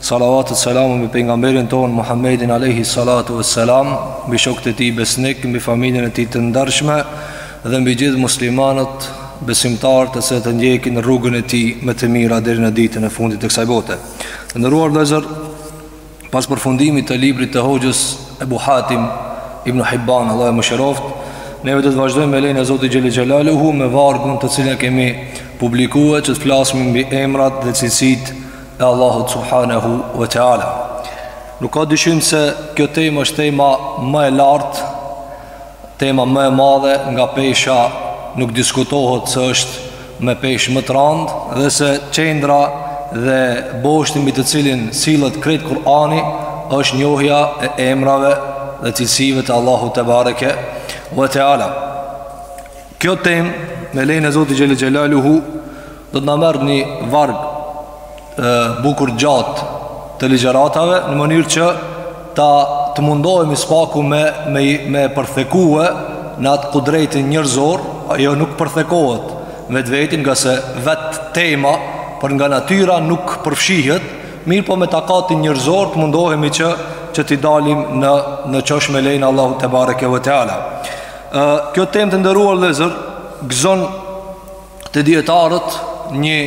Salavatet e selamet mbi pejgamberin tonë Muhammedin alejhi salatu ve selam Mbi shokët e tij besnikë, mbi familjen e tij të ndershme Dhe mbi gjithë muslimanët besimtarët të cilët ndjekin rrugën e tij Me të mira deri në ditën e fundit të kësaj bote Të nderuar vëllezër Pas përfundimit të librit të hoxhës Ebu Hatim Ibn Hibban Allahu e mëshiroftë Ne do të vazhdojmë me lejen e Zotit Xhele Xhelaluhu Me vargun të cilën e kemi publikue Që të flasmi mbi emrat dhe cilësitë e Allahut subhanahu wa taala. Nuk ka dyshim se kjo temë është tema më e lartë, tema më e madhe nga pesha, nuk diskutohet se është me peshë më të randë dhe se qendra dhe boshti mbi të cilin sillet krejt Kur'ani është njohja e emrave dhe cilësive të Allahut te bareke wa taala. Kjo temë me lejen e Zotit Xhele Xhelaluhu Do të na merr një varg bukur gjatë të ligjëratave në mënyrë që ta të mundohemi së paku me me me përthekue në atë kudretin njerëzor, ajo nuk përthekohet vetvetin nga se vet tema për nga natyra nuk përfshihet, mirë po me takatin njerëzor të mundohemi që që t'i dalim në në qosh me lejen e Allahut te bareke ve teala. Ë kjo temë të nderuar vëllezër gëzon Te dijetarët një,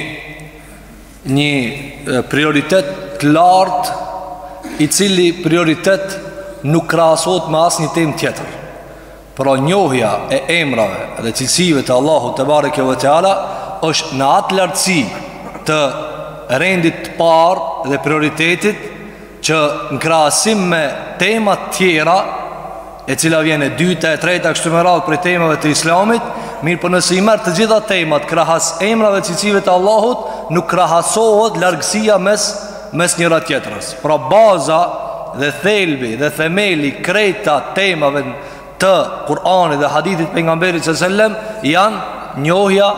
një prioritet të lartë i cili prioritet nuk krahasohet me asnjë temë tjetër. Pra njohja e emrave dhe cilësive të Allahut tebareke ve teala është në atë lartësi të rendit të parë dhe prioritetit që në krahasim me temat tjera e cila vjen e dyta e treta kështu me radhë prej temave të islamit mirëpo nëse i merr të gjitha temat krahas emrave e cilësive të Allahut nuk krahasohet largësia mes, mes njëra-tjetrës pra baza dhe thelbi dhe themeli i krejt temave të Kur'anit dhe hadithit të pejgamberit alejhi selam janë njohja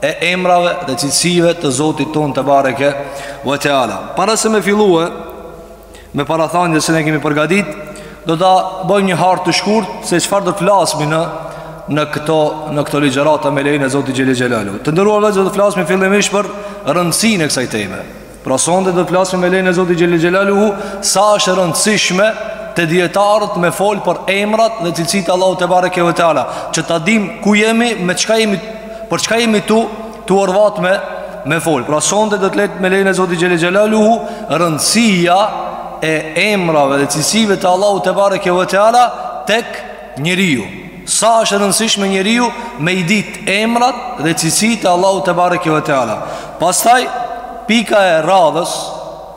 e emrave dhe cilësive të Zotit tonë tebareke ve teala para se me fillue me parathanien se ne e kemi përgadit do ta bëjmë një hartë të shkurtë se çfarë do të flasmi në në këto në këto ligjërata me lejen e Zotit Xhele Xhelaluhu të nderuar vëllezër do të flasmi fillimisht për rëndësinë e kësaj teme Pra sonte do të flasmi me lejen e Zotit Xhele Xhelaluhu Sa është e rëndësishme te dijetarët me folë për emrat dhe cilësitë e Allahut tebareke ve teala Që ta dimë ku jemi, me çka jemi, për çka jemi tu, tu u orvat me, me folë Pra sonte do të jetë me lejen e Zotit Xhele Xhelaluhu Rëndësia e emrave dhe cilësive të Allahut tebareke ve teala Tek Njeriu, sa është e rëndësishme njeriu me i dit emrat dhe cilësitë e Allahut te bareke ve teala. Pastaj pika e radhës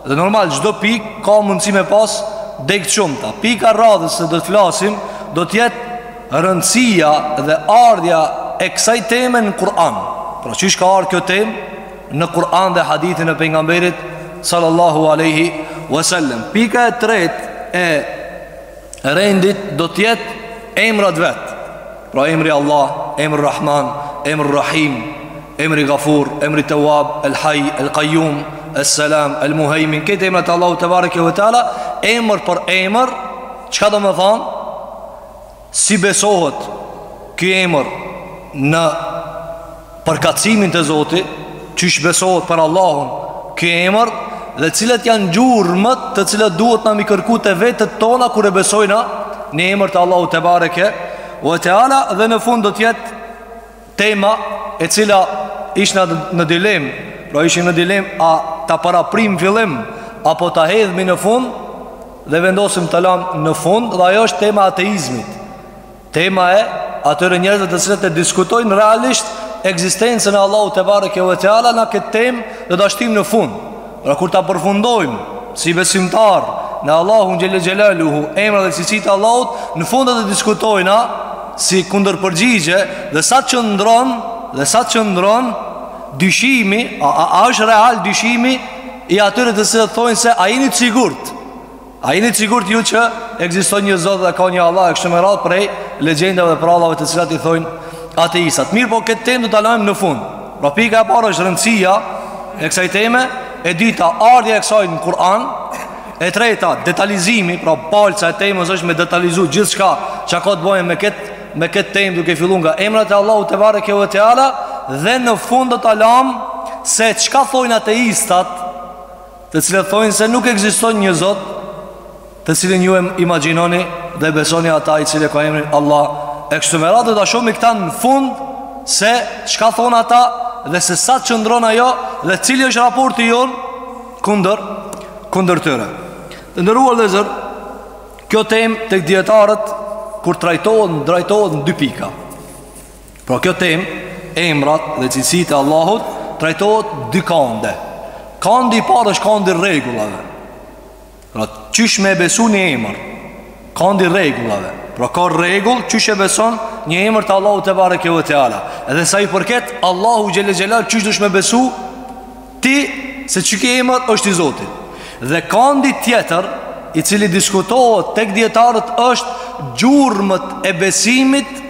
dhe normal çdo pikë ka mundësi me pas degë të shumta. Pika e radhës se do të flasim do të jetë rëndësia dhe ardhja e kësaj teme në Kur'an. Pra qysh ka ardh kjo temë në Kur'an dhe hadithin e pejgamberit sallallahu alaihi wasallam. Pika e tretë e rendit do të jetë emrat vet. Pra emri Allah, emri Rahman, emri Rahim, emri Ghafur, emri Tawwab, El Hayy, El Qayyum, El Salam, El Muhaymin, këto emrat e Allahut te bareke ve teala, emër për emër, çka do të thonë? Si besohet ky emër në përkatësimin te Zoti, qysh besohet për Allahun, ky emër dhe cilat janë gjurmët të cilat duhet na mi kërku te vetet tona kur e besojna një emër të Allahut te bareke ve teala dhe në fund do të jetë tema e cila ishna në dilem, pra ishim në dilem a ta paraprijmë në fillim apo ta hedhmi në fund dhe vendosim ta lamë në fund dhe ajo është tema e ateizmit. Tema e atyre njerëzve të cilët e diskutojnë realisht ekzistencën e Allahut te bareke ve teala na këtë temë do ta shtijmë në fund. Pra kur ta përfundojmë si besimtar në Allahun xhel-le xhelaluhu, emrat dhe cilësitë e Allahut, në fund do të diskutojna si kundërpërgjigje dhe sa qëndron dhe sa qëndron dyshimi, a, a, a është real dyshimi i atyre të cilët thonë se a jeni të sigurt? A jeni të sigurt ju që ekziston një Zot dhe ka një Allah e kështu me radhë prej legjendave dhe prallave të cilat i thonë ateistat. Mirëpo këtë temë do ta lajmë në fund. Pra pika e parë është rëndësia e kësaj teme, e dyta ardhja e kësajna në Kur'an, e treta detalizimi, pra palca e temës është me detalizu gjithçka çka ka të bëjë me këtë me këtë temë duke fillu nga emrat e Allahut te bareke ve teala dhe në fund do ta lamë se çka thonë ateistat të cilët thonë se nuk ekziston një Zot, të cilin ju e imagjinoni dhe besoni ata i cili ka emrin Allah. E kështu me radhë do ta shohim këta në fund se çka thon ata dhe se sa qëndron ajo dhe cili është raporti jon kundër kundër tyre. Të nderuar vllezër, kjo temë tek dijetarët, kur trajtohet, trajtohet në dy pika. Pra kjo temë, emrat dhe cilësitë e Allahut, trajtohet dy kande. Kandi i parë është kandi i rregullave. Pra qysh me besu një emër, kandi i rregullave. Pra ka rregull, qysh e beson një emër të Allahut tebareke ve teala. Edhe sa i përket, Allahu xhele xhelal, qysh dush me besu ti se qiky emër është i Zotit. Dhe kandi tjetër, i cili diskutohet tek dijetarët është gjurmët e besimit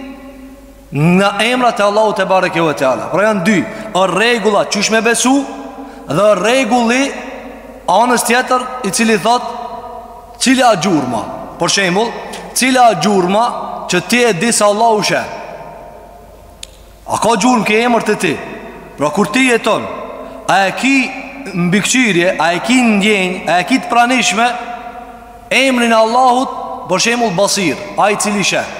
Në emrat e Allahu tebareke ve teala. Pra janë dy, o rregulla qysh me besu dhe o rregulli anës tjetër i cili thotë cila a gjurma. Për shembull, cila a gjurma që ti e di se Allahu sheh. A ka gjurmë ky emër te ti? Pra kur ti jeton, a e ki mbikëqyrje, a e ki ndjenjë, a e ki të pranishme emrin e Allahut, për shembull Basir, ai i cili sheh.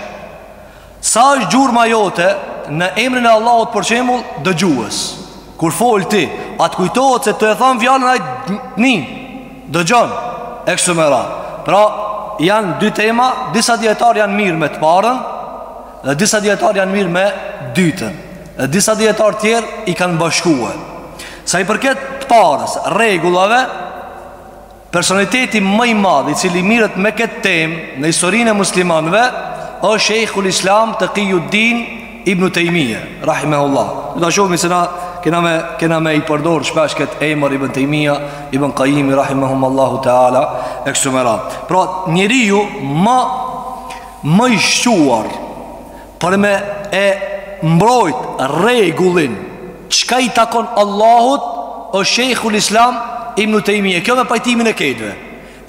Sa është gjurma jote në emrin e Allahut për shembull dëgjues. Kur fol ti, a të kujtohet se tu e thanë fjalën ai nin, dëgjon, e kështu me radhë. Pra, janë dy tema, disa dijetarë janë mirrë me të parën, dhe disa dijetarë janë mirrë me të dytën, dhe disa dijetarë tjerë i kanë bashkue. Sa i përket të parës, rregullave, Personaliteti ma i madh i cili mirret me këtë temë në historinë e muslimanëve është Shejhul Islam Tekijudin Ibn Tejmije, rahimehullah. Do ta shohim se na kena me kena me i përdor shpesh këtë emër Ibn Tejmije, Ibn Kajim rahimehumullahu teala e kështu me radhë. Pra, njeriu ma ma i shquar Për me e mbrojt rregullin Çka i takon Allahut Osht Shejhul Islam Ibn Tejmije Kjo me pajtimin e krejtve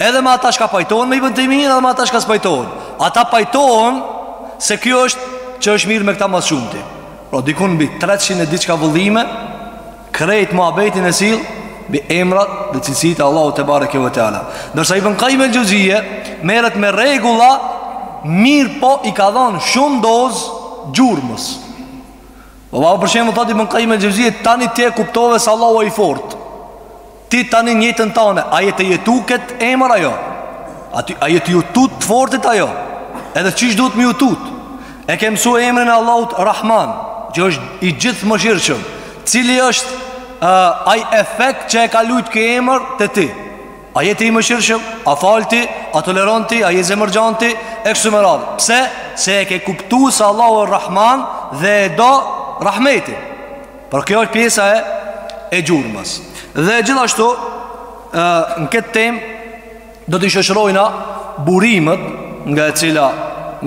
Edhe me ata çka pajtohen me Ibn Tejmije Edhe me ata çka s'pajtohen Ata pajtohen Se ky është që është mirrë me këta ma s'shumti Pra dikun mbi 300 e diçka vëllime Krejt muhabetin e sill Mbi emrat dhe cilësitë e Allahut tebareke ve teala Ndërsa Ibn Kajim el Xhevzije Merret me rregulla Mirëpo i ka dhanë shumë dozë Gjurmës Allahu për shembull thotë Ibn Kajim el Xhevzije Tani ti e kuptove se Allahu a i fortë Ti tani në jetën tane, a je tu e jetu këtë emër a jo? A, ti, a je tu ju tut të fortit a jo? Edhe qysh duhet me ju tut? E ke mësu emrin e Allahut Rahman, që është i gjithëmëshirshëm. Cili është uh, ai efekt që e ka lujt ky emër te ti? A je ti i mëshirshëm? A fal ti? A toleron ti? A je zemërgjanë ti? E kështu me radhë. Pse? Se e ke kuptu se Allahu Rahman dhe e do rahmetin. Por kjo është pjesa e e gjurmës. Dhe gjithashtu ë në këtë temë do të shoqërojnë burimet nga e cila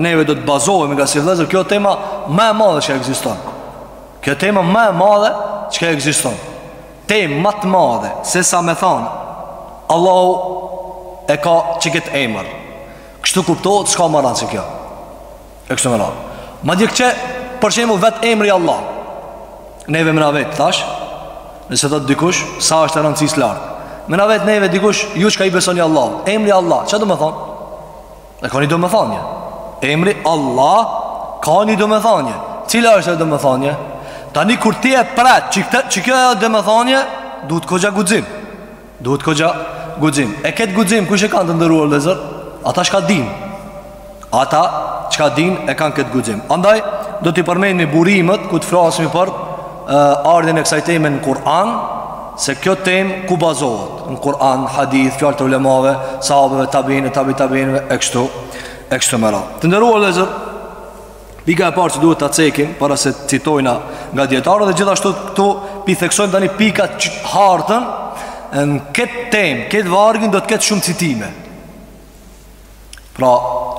neve do të bazohemi nga se vëllezër kjo tema ma e madhe çka ekziston. Kjo tema ma e madhe çka ekziston. Temë ma të madhe se sa me thanë Allahu e ka qikët emër. Kështu kuptohet, s'ka ma randë se kjo. E kështu me radhë. Madje kqyr për shembull vet emri Allah. Neve me na vet tash. Nëse thotë dikush sa është e rëndësisë lart. Me na vet neve dikush ju çka i besoni Allah. Emri Allah, ça domethanë? Dhe ka ni domethanie. Emri Allah ka ni domethanie. Cila është domethania? Tani kur ti e pret që kjo domethanie Duhet kogja guxim. Duhet kogja guxim E këtë guxim kush e kanë të nderuar vëllezër Ata çka dinë Ata çka dinë e kanë këtë guxim Andaj do t'i përmendmi burimet Ku të flasmi për uh, Ardhjën e kësaj teme në Kur'an Se kjo temë ku bazohet Në Kur'an, hadith, fjalë të ulemave Sahabëve, tabiinëve, tabi tabiinëve E kështu, e kështu me radhë Të nderuar vëllezër Pika e parë që duhet ta cekim para se të citojmë nga dietarët dhe gjithashtu këtu pi theksojmë tani pikë që herët në këtë temë, këtë vargin do të ketë shumë citime. Pra,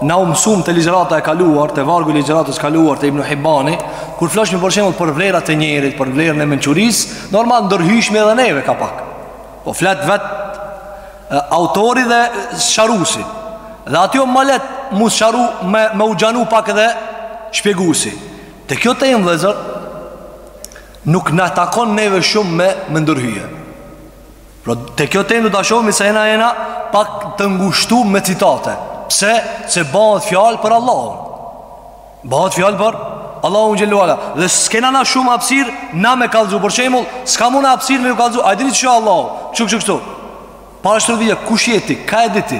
na u mësuam te ligjërata e kaluar, te vargu i ligjëratës kaluar te Ibn Hibani, kur folshmi për shembull për vlerat e njerit, për vlerën e mençurisë, normal ndërhyjshmi edhe neve kapak. Po flet vetë autori dhe sharruesi. Dhe aty o ma lehtë m'u sharru me me u zgjanu pak edhe shpjeguesi. Te kjo temë vëllezër nuk na takon neve shumë me me ndërhy. Pra te kjo temë do ta shohim se jena jena pak të ngushtum me citate. Pse? Se bahet fjalë për Allahun. Bahet fjalë për Allahun xhele ue ala. Dhe s'kena na shumë hapësir na me kallzu për shembull, s'kam unë hapësir me ju kallzu. A e dini çka Allahu. Kështu kështu kështu. Parashtrohet pyetja kush je ti? Ka e di ti?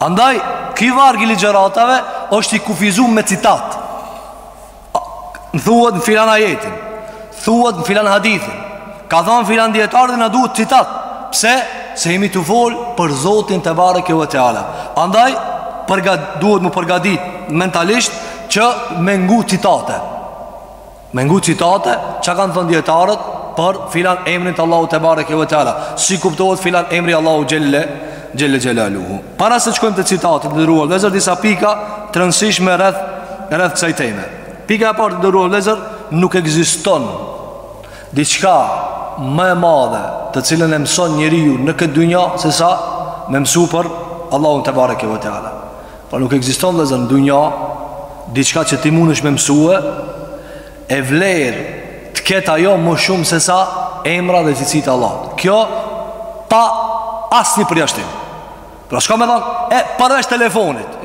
Andaj ky varg i ligjëratave është i kufizuar me citat. Thuhet në filan ajetin Thuhet në filan hadithin Ka thanë filan dijetari dhe na duhet citat Pse? Se jemi tu folë për Zotin tebareke ue teala Andaj, përga, duhet m'u përgadit mentalisht Që me ngu citate Me ngu citate Çka kanë thonë dijetarët Për filan emrin të Allahut tebareke ue teala Si kuptohet filan emri Allahu xhele Xhele xhelaluhu Para se shkojmë te citatet Të nderuar vëllezër disa pika Të rëndësishme rreth Rreth kësaj teme Pika e parë të nderuar vllezër Nuk egziston Diçka më e madhe Të cilën e mëson njeriu në këtë dunja Se sa me mësu për Allahun tebareke ve teala Pra po nuk egziston vlezër në dunja Diçka që ti mundesh me mësu e vlerë Të ketë ajo më shumë se sa Emrat dhe cilësitë e Allahut Kjo pa asnjë përjashtim Pra çka me thonë E përveç telefonit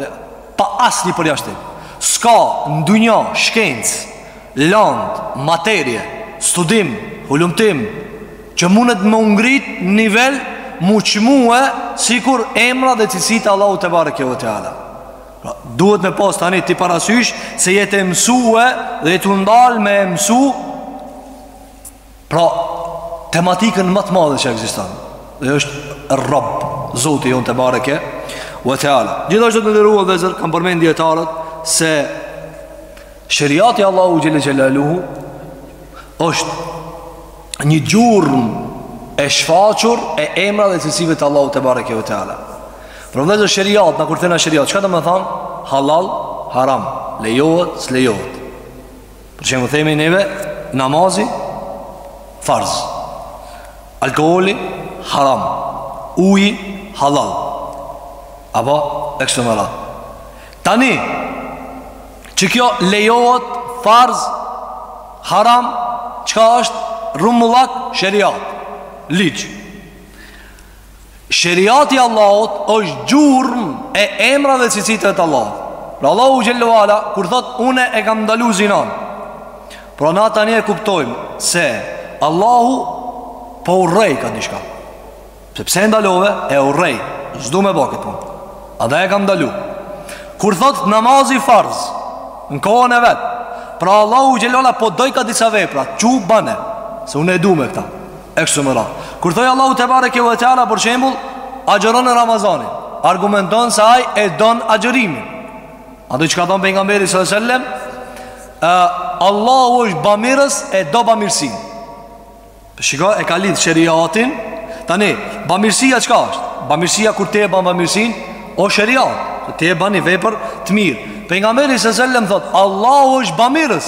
Pa asnjë përjashtim. S'ka në dynja shkencë, landë, materie, studim, hulumtim, që mundet me u ngrit në nivel me u çmue sikur emrat dhe cilësitë e Allahut te bareke ve teala. Pra, duhet me pas tani ti parasysh se je tu e mësue dhe je tu u ndal me e mësu Pra, tematikën më të madhe që ekziston. Dhe është Rabb, Zoti jonë tebareke ve teala. Gjithashtu të nderuar vllezër, kanë përmend dijetarët se sheriati i Allahut xhel-le xhelaluhu është një gjurmë e shfaqur e emrave dhe cilësive të Allahut tebareke ve teala. Pra vllezër sheriat, na kur thena sheriat, çka domethanë? Halal, haram, lejohet, s'lejohet. Për shembull themi neve, namazi, farz. Alkooli, haram. Uji, halal. Apo, e kështu me radhë. Tani, që kjo lejohet, farz, haram, çka është, rrumullak, sheriat, ligj. Sheriati i Allahut është gjurmë e emrave dhe cilësive të Allahut. Pra Allahu xhel-le ve ala, kur thotë, unë e kam ndalu zinon. Pra na tani e kuptojmë se Allahu po urrejka diçka. Sepse e ndalova, e urrej. S'du me ba kët punë. Edhe e kam ndalu. Kur thotë namazi farz, në kohën e vet, pra Allahu xhel-le ve ala po dojka disa vepra, që bane, se unë e du me këta. E kështu me radhë. Kur thoi Allahu te bareke ve teala për shembull, agjërone Ramazanin, argumenton se ai e don agjërimin. A do çka thon pejgamberi sallallahu alajhi wasallam? Ë Allahu është bamirës e do bamirësinë. Shiko e ka lidh sheriatin. Tani, bamirësia çka është? Bamirësia kur ti e ban bamirësinë, o sheriat, ti e bani vepër të mirë. Pejgamberi sallallahu alajhi wasallam thotë, Allahu është bamirës.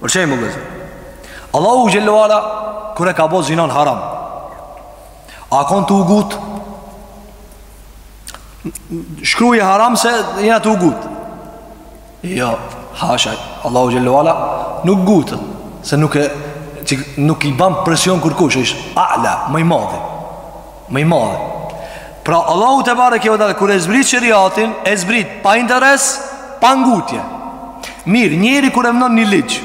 Për shembull, vëllezër. Allahu xhallahu ala kur e ka bo zinon haram. A u kon tu u ngut? Shkruaj haram se jena tu u ngut. Jo, hasha. Allahu xhallahu ala nuk ngut, se nuk e nuk i ban presion kurkush, është a'la, më i madh. Më i madhe. Pra Allahu tebareke ve teala kur e zbrit sheriatin, e zbrit pa interes, pa ngutje. Mirë, njeriu kur e vnon një ligj,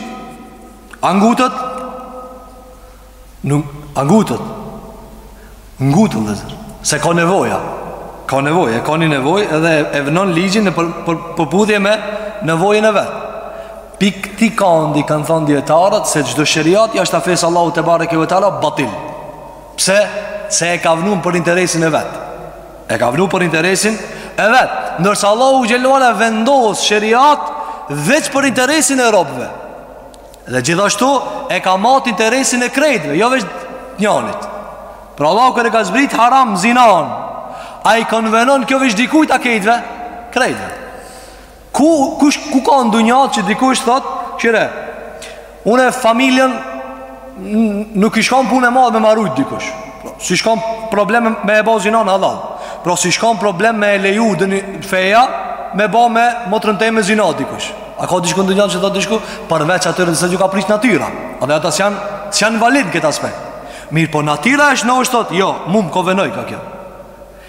a ngutet? Nuk, a ngutet? Ngutet vllezër, se ka nevoja, ka nevojë, e ka një nevojë edhe e vnon ligjin në për, për, përputhje me nevojën e vet. Prej këtij kandi kanë thanë dijetarët se çdo sheriat jashta fesë Allahu tebareke ve teala batil. Pse? Se e ka vënë për interesin e vet. E ka vënë për interesin e vet. Ndërsa Allahu xhele ala vendos sheriat veç për interesin e robëve. Dhe gjithashtu e ka mat interesin e krejtëve, jo veç njanit. Pra Allahu kur e ka zbrit haram zinanë, a i konvenon kjo veç dikujt a krejtëve? Krejtëve. Ku, kush, ku ka në dunja që dikush thot, kqyre, une familjen nuk i shkon punë e madhë me ma rujt dikush. Pra, s'i shkon problem me e bo zinanë Allah. Pra, s'i shkon problem me e leju dini, feja me bo me motrën teme zina dikush. A ka dikush në dunja që thot dikush? Përveç atyre nëse ju ka prish natyra. Edhe ata s'jan, s'jan valid këtë aspekt. Mirëpo natyra është në është thot, jo, mu m'konvenojka kjo.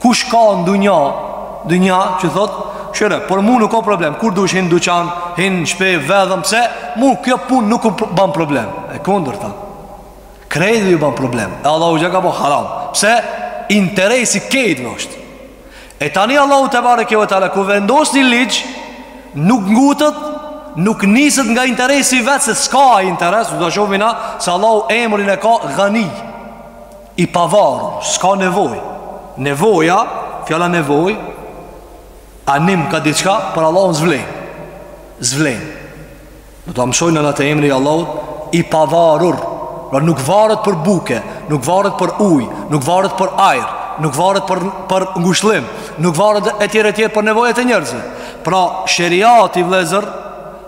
Kush ka në dunja Dunja që thot Kqyre, për mu nuk ka problem Kur dush hin n'duqan, hin n'shpi, vjedhëm Pse, mu kjo pun nuk u ban problem E kundërta Krejtve ju ban problem E Allahu xh e ka bo haram Pse, interesi krejtve oshtë E tani Allahu tebareke ve teala Kur vendos një ligj Nuk ngutet Nuk niset nga interesi vet Se s'ka interes Do ta shohim na se Allahu emrin e ka Ganij I pavarur, s'ka nevojë. Nevoja, fjala nevojë, a nihma diçka, për Allahun s'vlen. S'vlen. Do ta shohim na te emri i Allahut i pavarur. Pra nuk varet për bukë, nuk varet për ujë, nuk varet për ajër, nuk varet për për ngushëllim, nuk varet etj etj për nevojat e njerëzve. Pra, sheriati vëllezër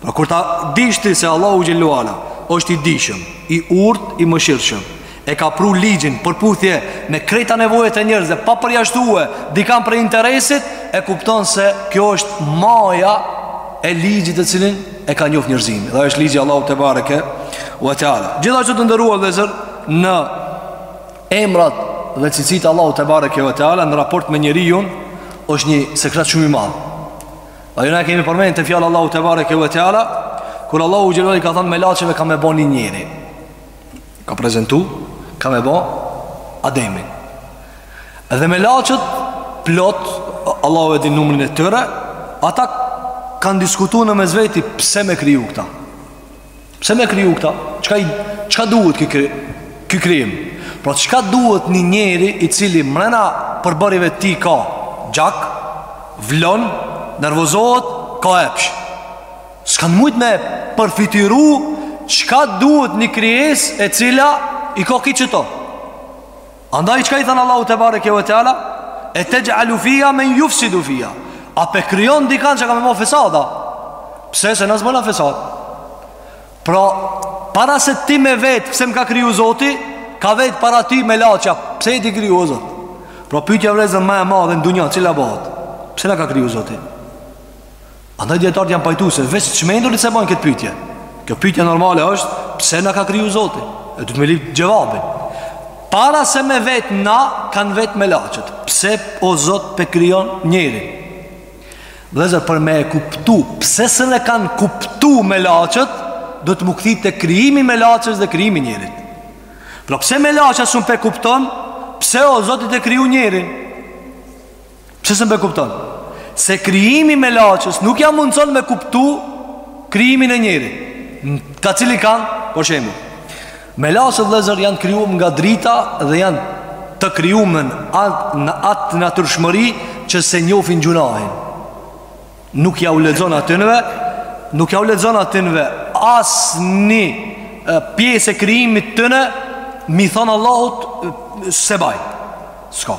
Pra kur ta dish ti se Allahu xhele ue ala është i dijshëm, i urtë, i mëshirshëm, e ka pru ligjin përputhje me krejt nevojat e njerëzve, pa përjashtu dikan prej interesit, e kupton se kjo është maja e ligjit të cilin e ka njoftë njerëzimi. Dhe është ligji i Allahut tebareke ve teala. Gjithashtu të nderuar vllezër në emrat dhe cilësitë e Allahut tebareke ve teala në raport me njeriun është një sekret shumë i madh. Ajo na kemi përmend te fjala Allahut tebareke ve teala Kur Allahu xhel u ka thonë melaqeve ka me bo një njeri Ka prezentu, ka me bo Ademin Edhe melaqet plot Allahu e di numrin e tyre Ata kanë diskutu në mes veti pse me kriju këta Pse me kriju këta? Çka, çka duhet ky, ky krijim? Pra çka duhet një njeri i cili mrena përbërjeve t'tij ka gjak, vlon, nervozohet, ka epsh. S'kanë mujt me përfytyru çka duhet një krijesë e cila i ka kejt qëto. Andaj çka i than Allahut tebareke ve teala e texh'alu fiha men jufsidu fiha. A pe krijon dikan që ka me bo fesada? Pse se na s'bojna fesad? Pra, para se ti me vet, pse më ka kriju Zoti, ka vet para ti melaqja, pse je t'i kriju o Zot? Pra pyetja vllezën ma e madhe në dunja, cila bohet? Pse na ka kriju Zoti? Andaj dijetarët janë pajtu se veç t'çmendurit s'e bajnë këtë pytje Kjo pytje normale është Pse na ka kriju Zoti E duhet me lyp xhevabin Para se me vet na kanë vet melaqet Pse o Zot pe krijon njerin Vllezër për me e kuptu Pse s'na kanë kuptu melaqet Duhet m'u kthy te krijimi i melaqes dhe krijimi i njerit Pra pse melaqja s'un pe kupton Pse o Zot je t'e kriju njerin Pse s'un pe kupton? Se krijimi i melaqes nuk ja mundëson me kuptu krijimin e njerit. Ka cili kand, për shembull. Melaqet vllezër janë kriju nga drita dhe janë të krijume n'at natyrshmëri që s'e njofin gjynahin. Nuk jau lexon atynve, nuk jau lexon atynve asnjë pjesë e krijimit tyne, m'i thanë Allahut s'e baj. S'ka.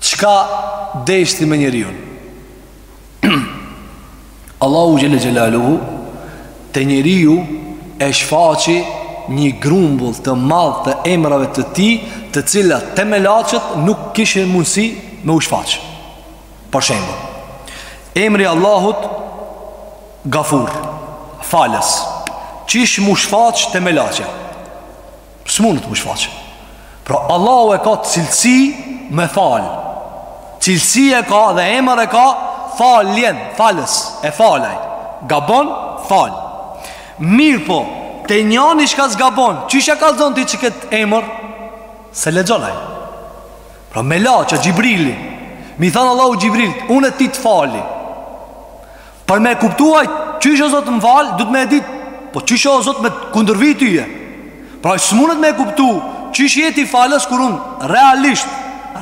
Çka deshti me njeriun? Allahu xhelle xhelaluhu te njeriu e shfaqi një grumbull të madh të emrave të tij, të cilat te melaqet nuk kishin mundësi me u shfaq. Për shembull, emri i Allahut Gafur, falës. Qysh m'u shfaq te melaqja? S'munet m'u shfaq Pra Allahu e ka cilësi me fal Cilësi e ka dhe emër e ka faljen, falës, e fal ai Gabon, fal Mirëpo, te njani çka s'gabon Qysh ja kallxon ti qetë emër S'e lexon ai Pra melaqja Xhibrili Me i thanë Allahu Xhibrilit Unë ty të fali Për me kuptu ai Qysh o Zot më fal Duhet me e dit Po qysh o Zot me t'kundërvi tye Pra s'mundet me e kuptu Qysh je ti falës kur unë Realisht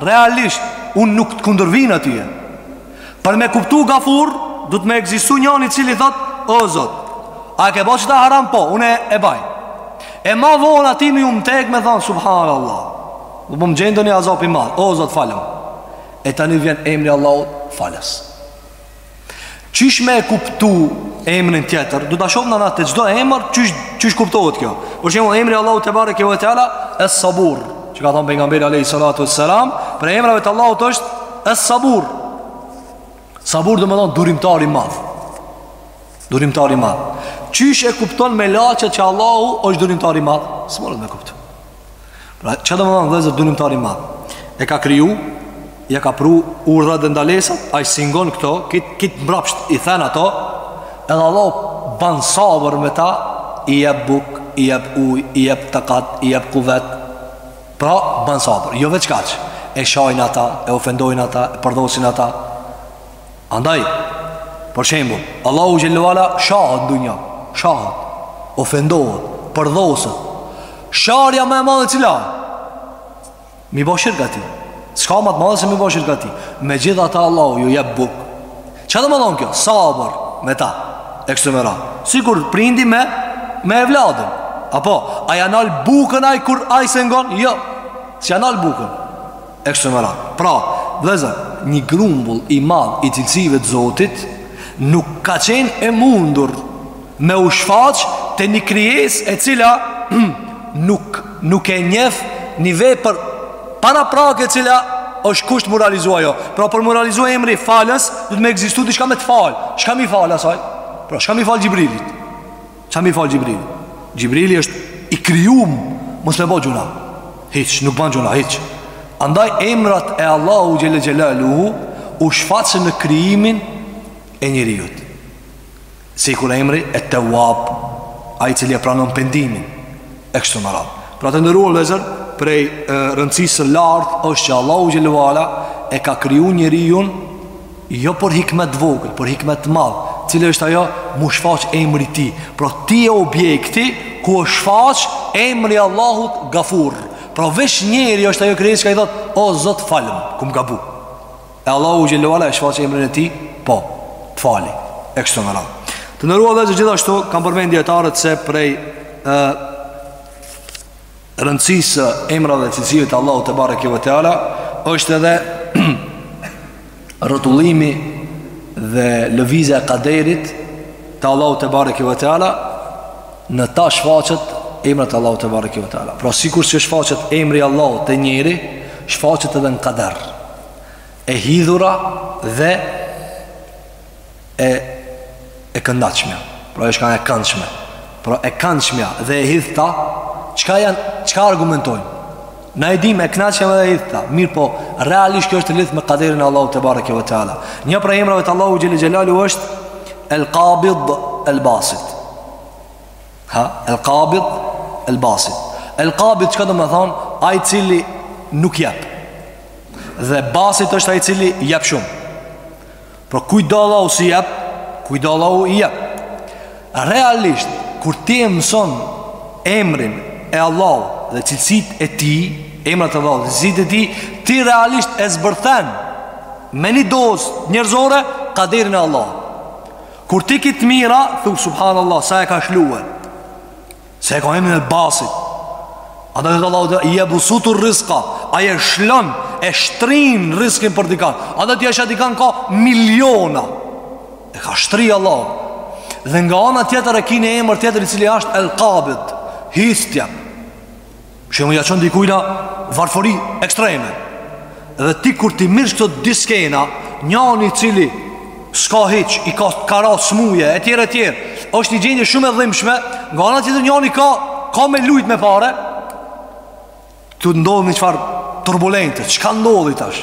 Realisht Unë nuk të kundërvina tye Për me kuptu Gafur Duhet me ekzistu njani i cili thot O Zot A ke bo qeta haram po Unë e baj E ma vonë atij me ju tek me thanë Subhanallah po më gjen një azab i madh O Zot falëm E tani vjen emri Allahut falës Qysh me e kuptu emrin tjetër Do ta shoh n'anatë çdo emër Qysh, qysh kuptohet kjo Për shembull emri Allahut tebareke ve teala Es-Sabur Që ka thanë Pejgamberi alejhi salatu ve selam Prej emrave të Allahut është Es-Sabur Sabur domethanë durimtar i madh Durimtar i madh Qysh e kupton me melaqet që Allahu është durimtar i madh S'muret me kuptu Pra, ça domethanë vllezër durimtar i madh E ka kriju, ja ka pru urdhrat dhe ndalesat Ai s'i ngon këto, ki i kit mbrapsht i then ato Edhe Allahu ban sabër me ta I jep bukë, i jep ujë, i jep takat, i jep kuvet Pra, ban sabër, jo veç kaq E shajnë ata, e ofendojnë ata, e përdhosin ata Andaj, për shembull, Allahu xhelle ve ala shahet n'dunja, shahet, ofendohet, përdhoset. Sharja ma e madhe cila? Me i bo shirk atij. S'ka ma të madhe se me i bo shirk atij. Megjithatë Allahu ju jep bukë. Ça domethonë kjo? Sabër me ta. E kështu me radhë. Sikur prindi me me evladin. Apo, a ja nal bukën ai kur ai s'e ngon? Jo. S'ja nal bukën. e kështu me radhë. Pra, vëllezër, një grumbull i madh i cilësive të Zotit nuk ka qenë e mundur me u shfaq te një krijesë e cila nuk nuk e njeh një vepër paraprake e cila është kusht m'u realizu ajo. Pra për m'u realizu emri falës, do të me ekzistu diçka me të fal. Çka me i fal asaj? Pra çka me i fal Xhibrilit? Ça me i falë Xhibrilit? Xhibrili është i krijum Mos me bo gjynah Hiç, nuk ban gjynah, hiç Andaj emrat e Allahut xhelle xhelaluhu U shfaqën në krijimin e njeriut Sikur emri Et-Tevvab Ai i cili e pranon pendimin E kështu me radhë Pra të nderuar vllezër Prej e, rëndësisë së lartë është që Allahu xhelle ve ala E ka kriju njeriun Jo për hikmet të vogël, për hikmet të madh, cili është ajo m'u shfaq emri i tij. Pra ti je objekti ku u shfaq emri i Allahut Gafur. Pra veç njeri është ajo krijesë që ka i thot, o Zot falëm, kom gabu. E Allahu xhelle ve ala e shfaq emrin e tij, po, të fali, e kështu me radhë. Të nderuar vllezër gjithashtu, kanë përmend dijetarët se prej e, rëndësisë së emrave dhe cilësive të Allahut te bareke ve teala është edhe rrotullimi dhe lëvizja e kaderit të Allahut tebareke ve teala në ta shfaqet emrat e Allahut tebareke ve teala. Pra sikur që shfaqet emri i Allahut te njeri, shfaqet edhe në kader. E hidhura dhe e e këndshme. Pra është ka e këndshme. Pra e këndshmja dhe e hidhta, çka janë, çka argumentojnë? Na e dimë e kënaqshme dhe e hidhta. Mirë po, realisht kjo është lidhur me kaderin e Allahut te bareke ve teala. Një prej emrave të Allahut xhel xelalu është El Qabid El Basit. Ha, El Qabid El Basit. El Qabid çka domethanë? Ai i cili nuk jep. Dhe Basit është ai i cili jep shumë. Pra kuj do Allahu s'i jep Kuj do Allahu i jep Realisht Kur ti e mëson Emrin e Allahut Dhe cilësitë e tij Emrat e Allahut Dhe cilësitë e tij Ti realisht e zbërthen Me një dozë njerëzore Kaderin e Allahut Kur ti ki të mira Thu subhanallah Sa e ka shlue Se e ka emrin El Basit A dhe Allah jebsutu rrizka Ai e shlon E shtrin rrizkin për dikan A të të jesha dikan ka miliona E ka shtri Allah Dhe nga ana tjetër e kini emër tjetër i cili ashtë El Kabit Histja Që unë ja çon dikujna varfëri ekstreme Dhe ti kur t'i merrsh këto dy skena Njani cili s'ka hiç I ka kara smuje e tjere tjere është një gjendje shumë e dhimshme Nga ana tjetër njani ka Ka me lujt me pare Të ndodh një çfarë turbulence Çka ndodhi tash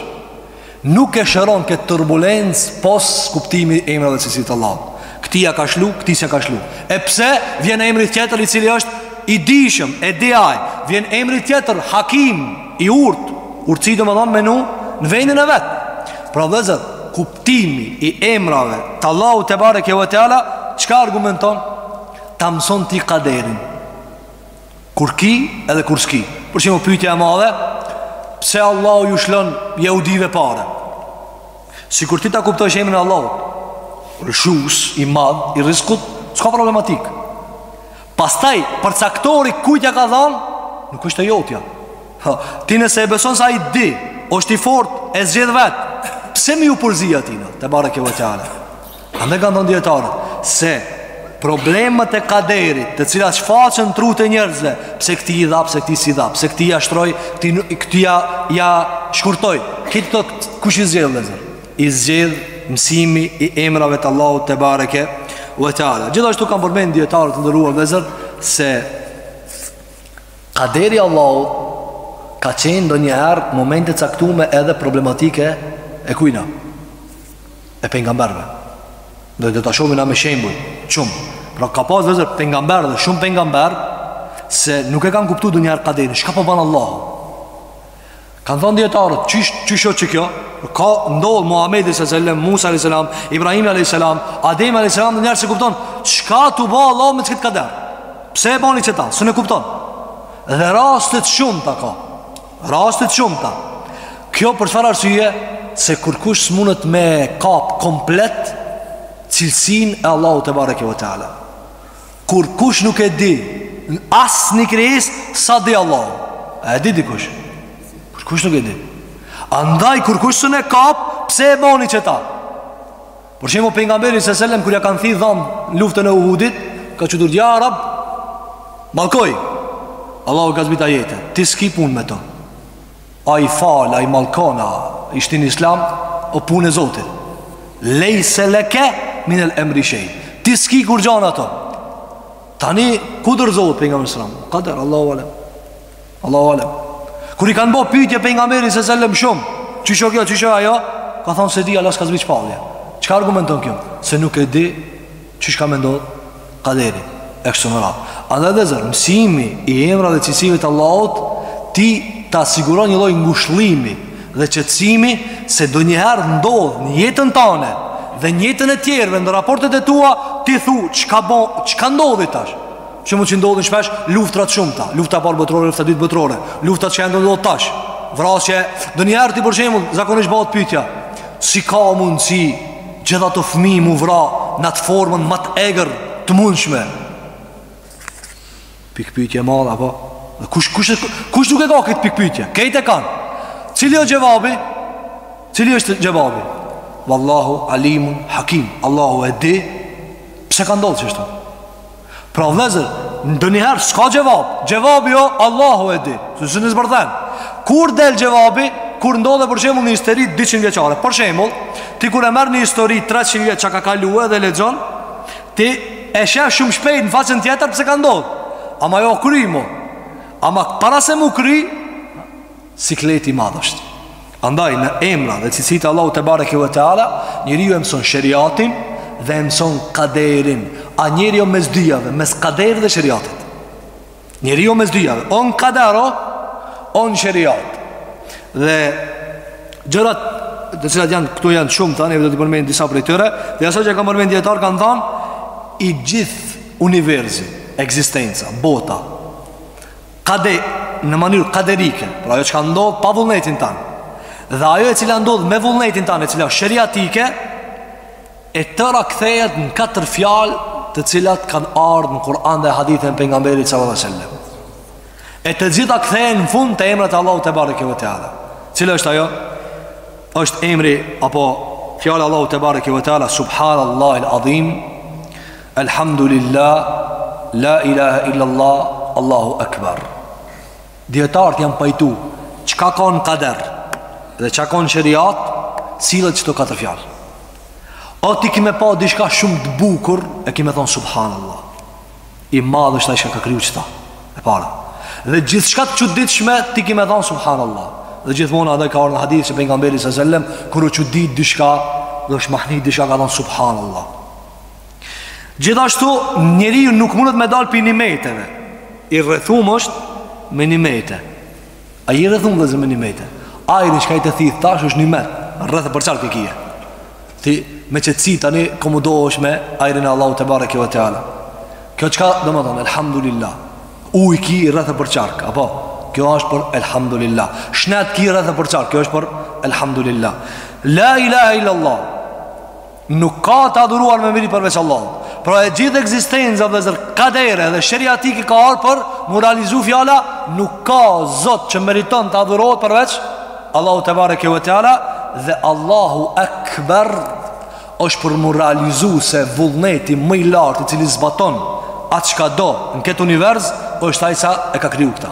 Nuk e shëron këtë turbulencë pos kuptimi i emrave dhe cilësive të Allahut. Këtij ja ka shlu, këtij s'ja ka shlu. E pse vjen emri tjetër i cili është i dijshëm, e di ai, vjen emri tjetër, hakim, i urtë, urtësi domethonë me vnu në vendin e vet. Pra vllezër, kuptimi i emrave të Allahut tebareke ve teala, çka argumenton? Ta mëson ti kaderin. Kur ki edhe kur s'ki Për shembull pytja e madhe Pse Allahu ju shlon jehudive pare Sikur ti ta kuptojsh emrin e Allahut Dhënës, i madh, i rrizkut S'ka problematikë Pastaj, përcaktori kujt ja ka dhan Nuk është e jotja ha, Ti nëse e beson se ai di është i fortë e zgjedh vet Pse me ju përzi atina Tebareke ve teala Andaj kanë thonë dijetarët Se problemet e kaderit Të cilat shfaqen n'trutë e njerëzve Pse këtij i dha, pse këtij s'i dha Pse këtij ja shtroi, këtij, këtij ja, ja shkurtoi Këto kush i zgjidh vllezër I zgjidh mësimi i emrave të Allahut tebareke ve teala Gjithashtu kanë përmend dijetarët të nderuar vllezër Se Kaderi i Allahut Ka qenë ndonjëherë n'momente caktume edhe problematike E kujna e pejgamberëve. Do ta shohim na me shembuj shumë. Pra ka pas vëllezër pejgamberë dhe shumë pejgamberë se nuk e kanë kuptu donjëherë kaderin. Çka po ban Allahu? Kanë thënë dietarët, qysh qysh o kjo? Ka ndodh Muhamedi sallallahu alaihi wasallam, Musa alaihi salam, Ibrahim alaihi salam, Adem alaihi salam, donjëherë s'e kupton. Çka tu ba Allahu me këtë kader? Pse e bani qeta? S'un e kupton. Dhe rastet shumë ta ka. Rastet e shumta. Kjo për çfarë arsye? Se kurkush s'munet me kap komplet cilësin e Allahu tebareke ve teala. Kurkush nuk e di, asni krijesë sa di Allahu. A e di dikush? Kurkush nuk e di. Andaj kurkush s'un e kap, pse e boni qeta? Për shembull pejgamberi s.a.s. kur ja kanë thy dhamin n'luftën e Uhudit, ka çu durt, ja Rab, mallkoji. Allahu ka zbritur ajetin. Ti s'ki punë me to. A i fal, a i mallkon, a i shtin në Islam, o punë e Zotit. Lejse leke min el emri shej. Ti s'ki kurgja n'ato. Tani u dorëzu pejgamberi s.a.s. Kader Allahu alem. Allahu alem Kur i kanë bo pytje pejgamberit s.a.s. shumë Qysh o kjo, qysh o ajo Ka thonë s'e di, hala s'ka zbrit shpallje Çka argumenton kjo? Se nuk e di Qysh ka me ndodhë Kaderi E kështu me radhë Andaj vëllezër Mësimi i emra dhe cilësive të Allahut Ty ta siguron një lloj ngushllimi Dhe qetësimi Se donjëherë ndodh në jetën tane Dhe në jetën e tjerëve Në raportet e tua Ti thu Çka bo, çka ndodhi tash Si mund të ndodhin shpesh luftrat e shumta Lufta e parë botërore, lufta e dytë botërore Luftat që ndodhin tash Vrasje Donjëherë ti për shembull, zakonisht bahet pytja Si ka mundsi Gjithë ata fmi m'u vra Në atë formën më të egrë të mundshme Pikpytje e madhe, apo Kush, kush, kush nuk e ka këtë pikpytje Kejt e kanë Cili o xhevabi Cili është xhevabi Vallahu alimun hakim Allahu e di Pse ka ndodhë qështu Pra vëllezër, ndonjëherë s'ka xhevab Xhevabi o, Allahu e di S'un e zbërthen Kur del xhevabi, kur ndodh për shembull një histori 200 vjeçare Për shembull, ti kur e merr një histori 300 vjeç që ka kalu edhe lexon Ti e shef shumë shpejt në faqen tjetër pse ka ndodhë Ama o kry mo Ama para se m'u kry Siklet i madh është. Andaj në emra dhe cilësitë e Allahut tebareke ve teala, njeriu e mëson sheriatin dhe e mëson kaderin. A njeriu o mes dyjave, mes kaderit dhe sheriatit. Njeriu mes dyjave, o n'kader, o n'sheriat. Dhe gjërat të cilat janë këtu janë shumë tani do t'i përmendi disa prej tyre, dhe ajo që kam përmend dietarët kanë thënë i gjithë universi, ekzistenca, bota, Kade, në mënyrë kaderike, pra ajo çka ndodh pa vullnetin tanë, dhe ajo e cila ndodh me vullnetin tanë, e cila është sheriatike, e tëra kthehet në katër fjalë të cilat kanë ardhë në Kur'an dhe hadithin e Pejgamberit sallallahu alaihi wasallam. E të gjitha kthehen në fund te emrat e Allahut tebareke ve teala. Cila është ajo? është emri, apo fjala e Allahut tebareke ve teala, subhanallahil-adhim, Elhamdulillah, la ilaha illallah, Allahu Akbar. Dijetarët janë pajtu, çka ka në kader dhe çka ka në sheriat, sillet n'qëto katër fjalë. O ti ki me pa dishka shumë të bukur, e ki me thonë subhanallah. I madh është Ai çka ka kriju qëta, e para. Dhe gjithçka të çuditshme, ti ki me thonë subhanallah. Dhe gjithmonë edhe ka ardhë në hadith që Pejgamberi sallallahu alaihi wasallam, kur u çudit dishka, dhe është mahnit dishka ka thonë subhanallah. Gjithashtu njeriu nuk mundet me dalë prej nimeteve I rrethum është me nimete Ai i rrethum vëllezër me nimete Ajri çka ti thith tash është nimet Rreth e përqark e ki je Ti me qetësi tani komod është me ajrin e Allahut tebareke ve teala Kjo çka do me thonë Elhamdulillah Ujë ki rreth e përqark Apo Kjo është për Elhamdulillah Shnet ki rreth e përqark Kjo është për Elhamdulillah La ilaha illallah Nuk ka të adhuruar me meritë përveç Allahut Pra e gjithë ekzistenca vëllezër kadere dhe sheriatike ka ardhë për m'u realizu fjala nuk ka zot që meriton të adhurohet përveç Allahut tebareke ve teala Dhe Allahu ekber është për m'u realizu se vullneti më i lartë i cili zbaton Atë çka do në këtë univers është ai sa e ka kriju këta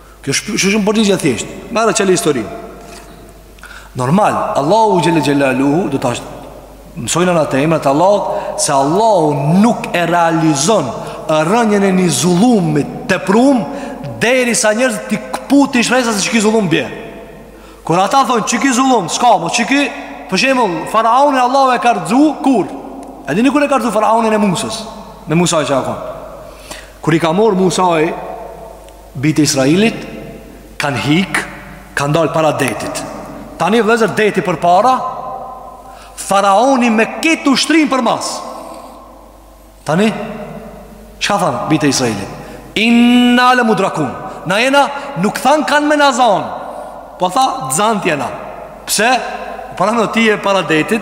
Kjo është shumë shumë përgjigje e thjeshtë. Merre çele historinë. Normal, Allahu xhel-le xhelaluhu do ta mësojmë na te emrat e Allahut se Allahu nuk e realizon rënien e një zullumi të teprum derisa njerëzit t'i këputin shpresat se qiky zullum bje kur ata thonë qiky zullum s'ka mo qiky për shembull faraonin Allahu e ka rrëzu kur e dini kur e ka rrëzu faraonin e Musës me Musain që a kon kur i ka marr Musai Bijtë e Israilit kanë hik, kanë dalë para detit. Tani vëllezër deti përpara, faraoni me këtë ushtrinë përmas. Tani çka thanë bijtë e Israilit? Inna la mudrakun. Na jena nuk thanë kanë me na zanë. Po tha zant jena. Pse? Pra ti je para detit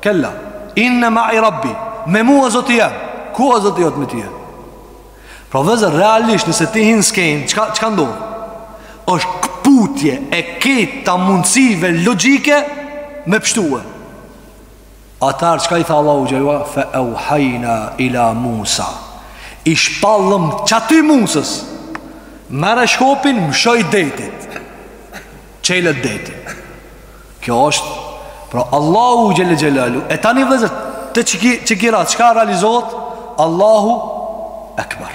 Kella, inna ma'i rabbi, me mu o Zoti jem, ku o Zoti jot me ty? Pra vllezër, realisht nëse ti hin n'skenë, çka, çka ndodh? është këputje e krejt mundësive logjike me pshtu. Atëherë, çka i tha Allahu xhel-le ue ala? Fe euhajna ila Musa. I shpallëm qaty Musës. Merre shkopin, mëshoj detit. Çelet deti Kjo është Pra Allahu xhel-le xhelaluhu E tani vllezër Te qiky, qiky rast Çka realizohet Allahu Ekber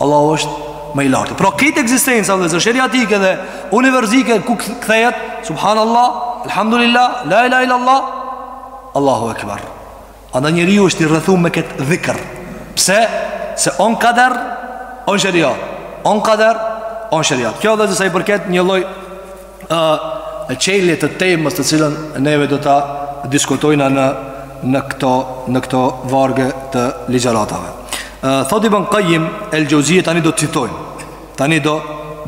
Allahu është ma i lartë Pra krejt ekzistenca vllezër Sheriatike dhe Univerzike Ku kthehet Subhanallah Elhamdulillah La ilahe il-la Allah Allahu Ekber Andaj njeriu është i rrethuar me kët dhikr. Pse? Se o n'kader o n'sheriat. O n'kader o n'sheriat. Kjo vllezër sa i përket një lloj ë uh, çelje të temës të cilën neve do ta diskutojna në në këto në këto vargje të ligjëratave. Ë uh, thotë Ibn Kajjim el-Xhevzij tani do të citojmë. Tani do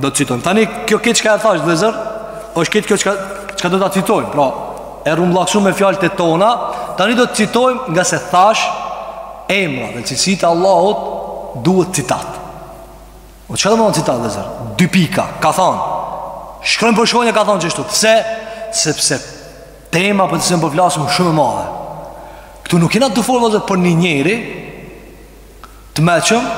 do të citojmë. Tani kjo krejt çka e thash vllezër, është krejt kjo çka çka do ta citojmë. Pra, e rrumbullaksu me fjalët e tona, tani do të citojmë nga se thash emra dhe cilësitë e Allahut duhet citat. O çka do me thanë citat vllezër? Dy pika, ka thënë. Shkronjë për shkronjë e ka thënë qeshtu. Pse? Sepse tema për të cilën po flasim shumë e madhe. Këtu nuk jena tu fol vllezër për një njeri të mençëm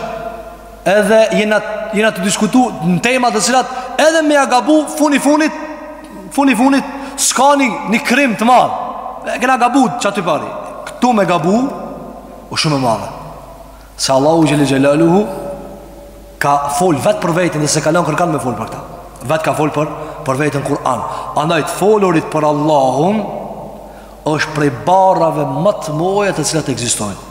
edhe jena, jena tu diskutu në tema të cilat edhe me gabu funi i funit funi i funit s'ka një, një krim të madh e kena gabu qaty por këtu me gabu o shumë e madhe se Allahu xhel-le xhelaluhu ka fol vetë për veten dhe s'e ka lan kërkan me fol për ta vetë ka fol për, për veten n'Kur'an andaj t'folurit për Allahun është prej barrave ma të mdhaja të cilat ekzistojnë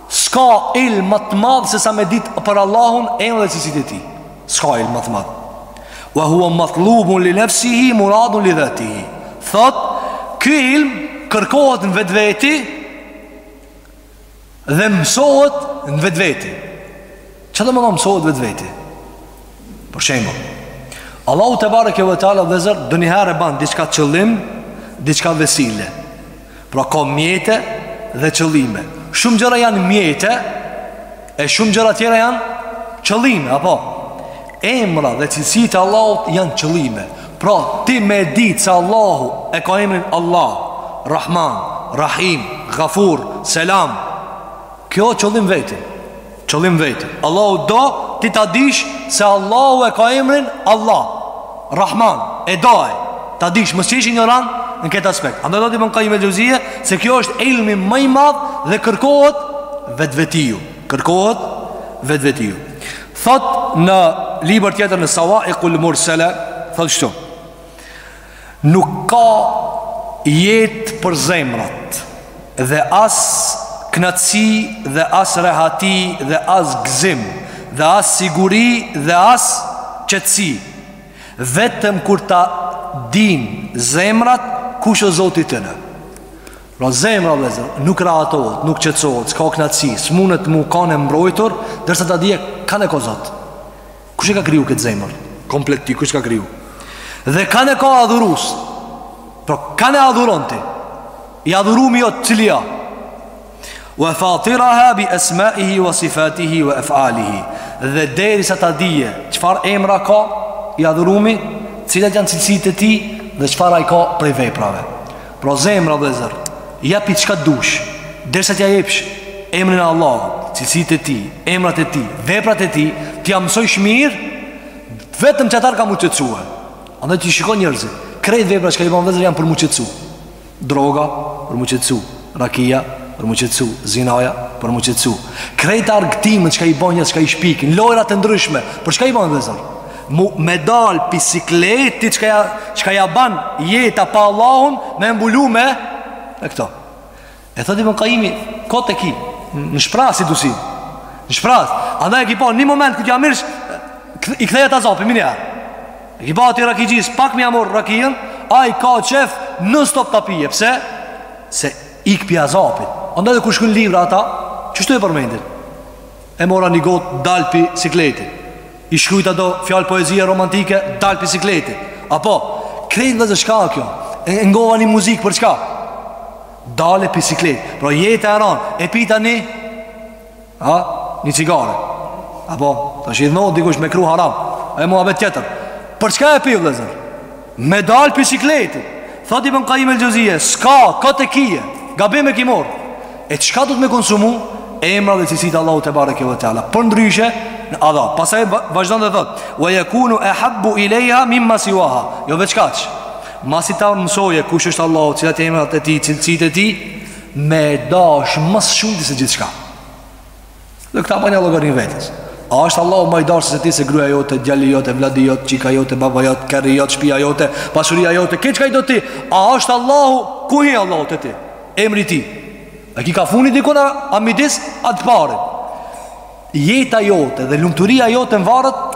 S'ka ilm ma të madh se sa me dit për Allahun emrat dhe cilësitë e tij. S'ka ilm ma të madh. Wa hua matlubun li nefsihi, muradun li dhatihi. Thot, ky ilm kërkohet në vetveti dhe mësohet në vetveti. Ça do me thanë mësohet vetveti? Për shembull. Allahu tebareke ve teala vllezër, ndonjëherë e banë, diçka qëllim, diçka vesile. Pra ka mjete dhe qëllime Shumë gjëra janë mjete E shumë gjëra tjera janë qëllime Apo Emra dhe cilësitë e Allahut janë qëllime Pra ti me e ditë se Allahu e ka emrin Allah Rahman, Rahim, Gafur, Selam Kjo qëllim veti Qëllim veti Allahu do ti ta dish se Allahu e ka emrin Allah Rahman e daj Ta dish mos jesh injorant në këtë aspekt Andaj thotë Ibn Kajim el Xhevzije Se kjo është ilmi ma i madh dhe kërkohet vetvetiu Kërkohet vetvetiu Thotë në libër tjetër në Sawaikul Mursele Thotë kështu Nuk ka jetë për zemrat dhe as knatësi dhe as rehati dhe as gëzim dhe as siguri dhe as qetësi vetëm kur ta dinë zemrat kush është Zoti i tyne. Pra zemra vllezër, nuk rehatohet, nuk qetësohet, s'ka knatësi, s'munet mu kanë e mbrojtur, derisa ta dije, kanë e ko Zot. Kush e ka kriju këtë zemër? Komplet ti, kush ka kriju? Dhe kanë e ka adhurues Pra kanë e adhuron ti I adhurumi jot cili a Wa fatiraha bi esmaihi Wa sifatihi Wa efalihi Dhe derisa ta dije Çfarë emra ka i adhurumi Cilat janë cilësitë e tij Dhe çfarë ai ka prej veprave Pra zemra vllezër Japi çka të dush Derisa t'ia jepsh Emrin e Allahut Cilësitë e tij Emrat e tij Veprat e tij T'ia mësojsh mirë Vetëm qatëherë ka mu qetësue Andaj ti shiko njerëzit Krejt veprat çka i bajnë vllezër janë për mu qetësu Droga Për mu qetësu Rakia Për mu qetësu Zinaja Për mu qetësu Krejt argëtimet çka i bajnë njerëz Çka i shpikin Lojërat e ndryshme Për çka i bajnë vllezër Me dal pi sikletit çka ja çka ja ban jeta pa Allahun me e mbulu me këto. E thotë Ibn Kajimi, kot e ki në shprasi dusi. Në shpraz. Andaj e ki pa në një moment kur t'ja merrsh i kthehet azapi më një. E ki pa ti rakixhisë pak me ja marr rakijen, ai ka qef non stop ta pije. Pse? Se ik pi azapit. Andaj kush shkrun libra ata, qashtu e përmendin. E mora një gotë dal pi sikletit I shkrujta do fjalë poezie romantike Dal pi sikletit A po, krejt vllezër çka kjo E ngova një muzikë për çka Dal pi sikletit Pra jetë e randë E pita një A, një cigare A po, tash i thonë dikush mekruh haram E muhabet tjetër Për çka e pi vllezër Me dal pi sikletit Thotë Ibn Kajim el Xhevzije S'ka, kot e kije Gabim e ki mor E çka duhet me konsumu Emrat dhe cilësitë e Allahut tebareke we teala Përndryshe Në adhab Pastaj vazhdon dhe thotë Wa jekunu ehabbu ilejha Mimma siwaha Jo veç kaq Masi ta mësoje Kush është Allahu Cilat emrat e tij Cilësitë e tij Me e dash Ma shumë se gjithçka Dhe këta banja llogarinë vetes A është Allahu ma i dashur se ti se gruja jote, djali jot, vllavi jot, çika jote, baba jot, kerri jot, shpia jote, pasuria jote, krejt çka i do ti? A është Allahu ku hin Allahu te ti? Emri i tij. A ki kah funi, dikun a midis, a t'pari. Jeta jote dhe lumturia jote varet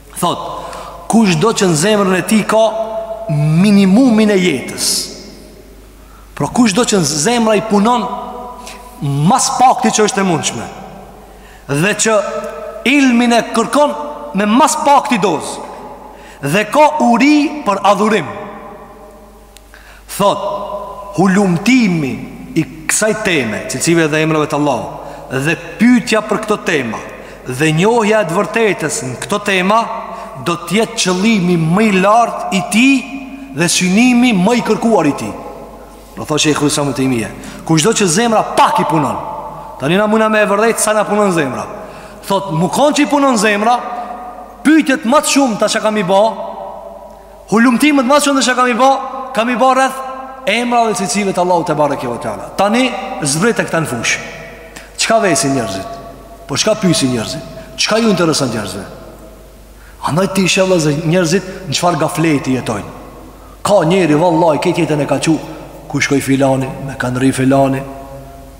Thotë, kushdo që në zemrën e tij ka minimumin e jetës Pra kushdo që zemra i punon Ma s'pakti që është e mundshme Dhe që ilmin e kërkon me ma s'pakti dozë Dhe ka uri për adhurim thotë, Hulumtimi i kësaj teme, cilësive dhe emrave të Allahut, dhe pyetja për këto tema dhe njohja e të vërtetës në këto tema do të jetë qëllimi më i lartë i tij dhe synimi më i kërkuar i tij. Do thotë Shejhul Islam ibn Tejmije. Kushdo që zemra pak i punon. Tani na mujna me e vërejt sa na punon zemra. Thotë, me kanë që i punon zemra, pyetjet ma të shumta çka ka me i ba, Hulumtimet ma të shumta çka ka me i ba Ka me i ba rreth emrave dhe cilësive të Allahut tebareke ve teala Tani zbrite këta në fushë Çka vesin njerëzit Po çka pysin njerëzit Çka ju intereson njerëzve Andaj ti i sheh vllezër njerëzit Në çfarë gafleti jetojnë Ka njeri vallahi krejt jetën e ka çu Ku shkoi filani Me kanë rri filani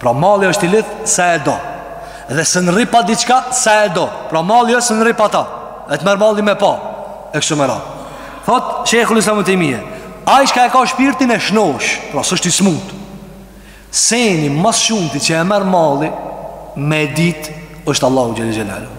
Pra malli është i lidht se e do. Dhe s'mun rri pa diçka se e do. Pra malli është s'mun rri pa ta. E të merr malli me pa. E kështu me radhë. Thotë, Shejhul Islam ibn Tejmije. Ai çka e ka shpirtin e shnosh. Pra s'është i smut. Seni ma s'shumti që e merr malli me ditë është Allahu xhele xhelaluhu.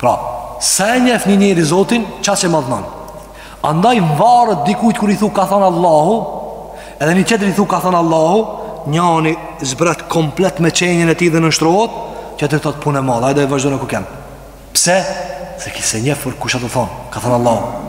Pra, sa e njef një njeri Zotin, qaq e madhnon. Andaj mvaret dikujt kur i thu ka thonë Allahu, edhe një qetri i thu ka thonë Allahu, njani zbret komplet me qenien e tij dhe nënshtrohet, qetri thotë punë e madhe, hajde e vazhdon ku kem. Pse? Se ky s'e njef për kush a tu thonë, ka thonë Allahu.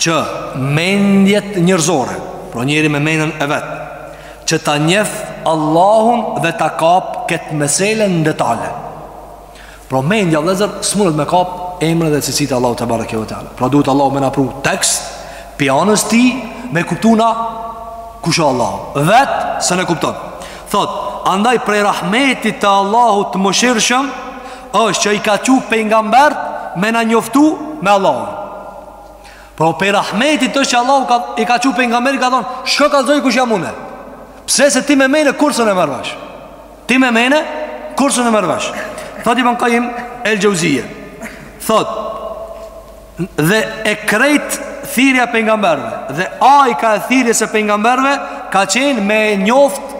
Që mendjet njerëzore Pra njeri me menën e vet Që ta njef Allahun dhe ta kap Këtë mesele në detale Pra mendja vllezër s'mundet me kap emrat dhe cilësitë e Allahut tebareke ve teala Pra duhet Allahu me na pru tekst Prej anës tij me kuptu na Kush a Allahu Vetë s'mun e kupton Thotë Andaj prej rahmetit të Allahut të mëshirshëm është që i ka çu pejgamberët me na njoftu me Allahun. Pra prej rahmetit është që Allahu i ka çu pejgamberët i ka thonë Shko kallzoj kush jam une Pse se ti me mene kurrë s'mun e merr vesh Ti me mene kurrë s'mun e merr vesh Thotë Ibn Kajim el Xheuzije Thotë Dhe e krejt thirrja e pejgamberëve Dhe ajka e thirrjes së pejgamberëve Ka qenë me njoft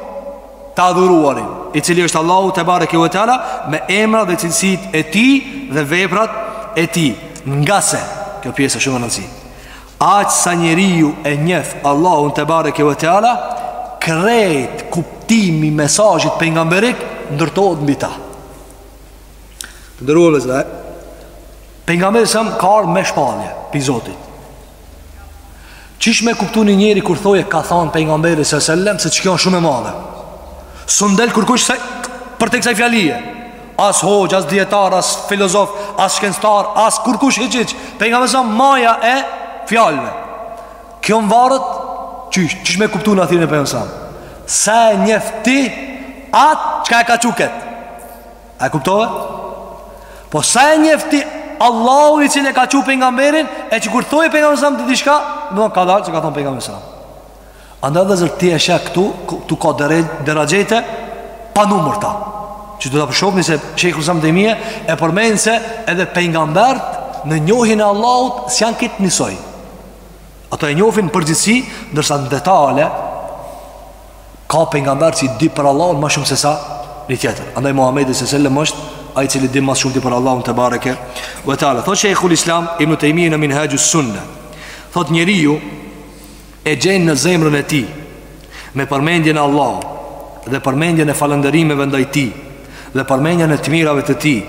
të adhuruarin, i cili është Allahu tebareke ve teala me emra dhe cilësitë e tij dhe veprat e tij. Ngase, kjo pjesë është shumë e rëndësishme. Aq sa njeriu e njef Allahun tebareke ve teala, krejt kuptimi i mesazhit pejgamberik ndërtohet mbi ta. Të nderuar vëllezër, pejgamberi alejhi selam ka ardh me shpallje pi Zotit. Qysh me kuptu një njeri kur thoje ka thanë pejgamberi alejhi selam se që kjo o shumë e madhe. S'un del kërkush se përtej kësaj fjale. As hoxhë, as dijetar, as filozof, as shkencëtar, as kërkush hiç. Pejgamberi alejhi selam maja e fjalëve. Kjo mvaret, qysh, qysh me kuptu hadithin e pejgamberit alejhi selam. Sa e njef ti atë çka e ka çu këtë. A e kuptove? Po sa e njef ti Allahun i cili e ka çu pejgamberin E që kur thojë pejgamberi alejhi selam të diçka Në ka dalë që ka thonë pejgamberi alejhi selam Andaj vëllezër ti e sheh këtu Këtu ka deraxhate Pa numër ta Që do ta shohni se shejhul islam Ibn Tejmije E përmend se edhe pejgamberët Në njohjen e Allahut S'janë krejt njësoj Ata e njofin përgjithësi Ndërsa në detale Ka pejgamber që di për Allahun ma shumë se sa një tjetër Andaj Muhammedi alejhi selam është ai i cili di ma së shumti për Allahun tebareke ve teala Thot shejhul islam Ibn Tejmije në Minhaxhus sunne Thot njeriu e gjen në zemrën e tij Me përmendjen e Allahut Dhe përmendjen e falënderimeve ndaj tij Dhe përmendjen e të mirave të tij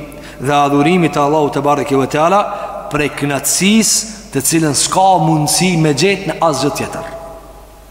Dhe adhurimit të Allahut tebareke ve teala Prej knaqësisë të cilën s'ka mundësi me gjetë në asgjë tjetër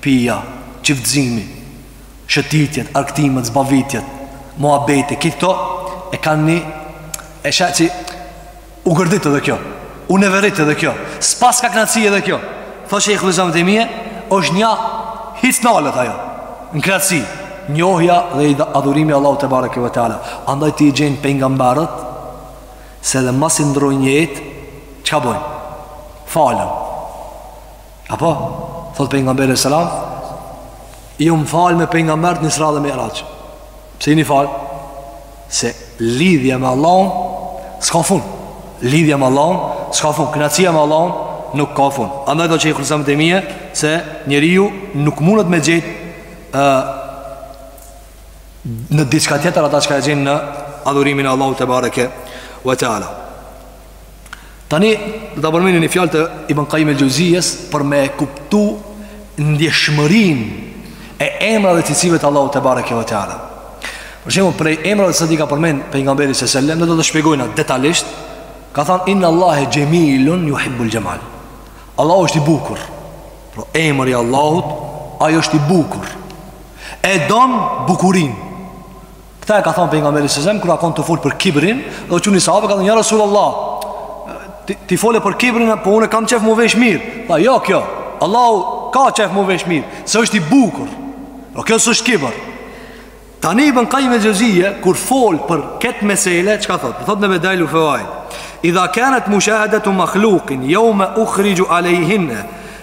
Pija, çiftëzimi, shëtitjet, argëtimet, zbavitjet, muhabeti, krejt këto e kanë një e sheh që u gërdit edhe kjo, u neverit edhe kjo, s'paska knaqësi edhe kjo. Thot shejhul islam Ibn Tejmije, është një hiç s'nalet ajo, në knaqësi, njohja dhe adhurimi i Allahut tebareke ve teala. Andaj ti i gjen pejgamberët, se edhe masi ndrrojnë jetë, çka bojnë? Falen. Apo, thot pejgamberi alejhi selam, jom falë me pejgamberët në Isra dhe Miraxh. Pse jonë falë? Se lidhja me Allahun s'ka fund. Lidhja me Allahun s'ka fund. Kënaqësia me Allahun nuk ka fund. Andaj thot shejhul islam Ibn Tejmije, se njeriu nuk mundet me gjetë në diçka tjetër ata çka e gjen në adhurimin e Allahut tebareke ve teala. Tani do ta përmeni një fjalë të Ibn Qayyim el-Xheuzijes për me e kuptu ndjeshmërinë e emrave dhe cilësive të Allahut tebareke ve teala. Për shembull, prej emrave që i ka përmend pejgamberi se selam, ne do ta shpjegojna detajisht. Ka thënë inna Allahe jamilun yuhibbul jamal. Allahu është i bukur. Pra emri i Allahut, ai është i bukur. E don bukurinë. Këtë e ka thonë pejgamberi se selam kur a konë tu folë për kibrin Dhe që një sahab ka thonë ja Resulullah Ti, ti fole për kibrin Po unë kam qef mu vesh mirë Tha jo kjo Allahu ka qef mu vesh mirë Se është i bukur Apo kjo s'është kibër Tani Ibn Qayyim el-Xheuzije kur fol për këtë mesele Çka thotë? Thotë në Bedaiul Fevaid Idha kenet mushahedetu makhlukin jeume ukhruxh alejhinne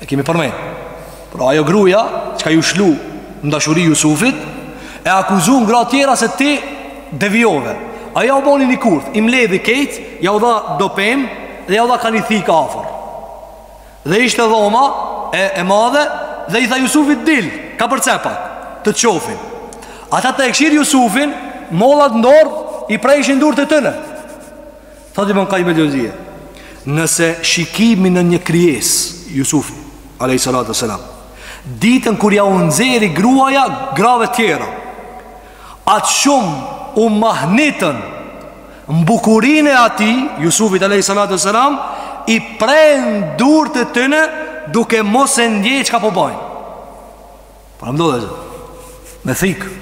E kemi përmend. Por ajo gruaja çka ju shlu në dashuri Jusufit e akuzuan gratë tjera se ti devijove. Ajo jau boni një kurth, i mledhi kejt, jau dha do pemë dhe jau dha ka ni thikë afër. Dhe ishte dhoma e, e madhe dhe i tha Jusufit dil, kapërce pak, të shofin. Ata tu e kshirë Jusufin, mollat n'dorë, i prejshin durtë e tyne. Thotë Ibn Qayyim el-Xheuzije, nëse shikimi në një krijesë, Jusufi alayhi salatu wasalam, ditën kur jau nxjerri gruaja grave tjera, aq shumë u mahnitën n'bukurinë e atij, Jusufit alayhi salatu wasalam, i prenë durët e tyne duke mos e ndjej çka po bajnë. Paramendo vllezër Me thikë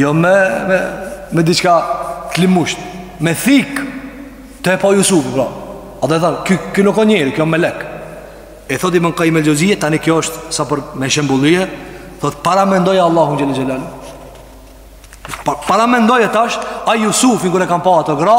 Jo me Me, me diçka t'limusht Me thikë Tu e pa Jusufin pra Edhe thanë Ky, ky nuk o njeri Ky o melek E thot Ibn Qayyim el-Xheuzije Tani kjo është Sa për me shembullije Thot paramendoje Allahun xhele xhela pa, Paramendoje tash Ai Jusufin kur e kanë pa ato gra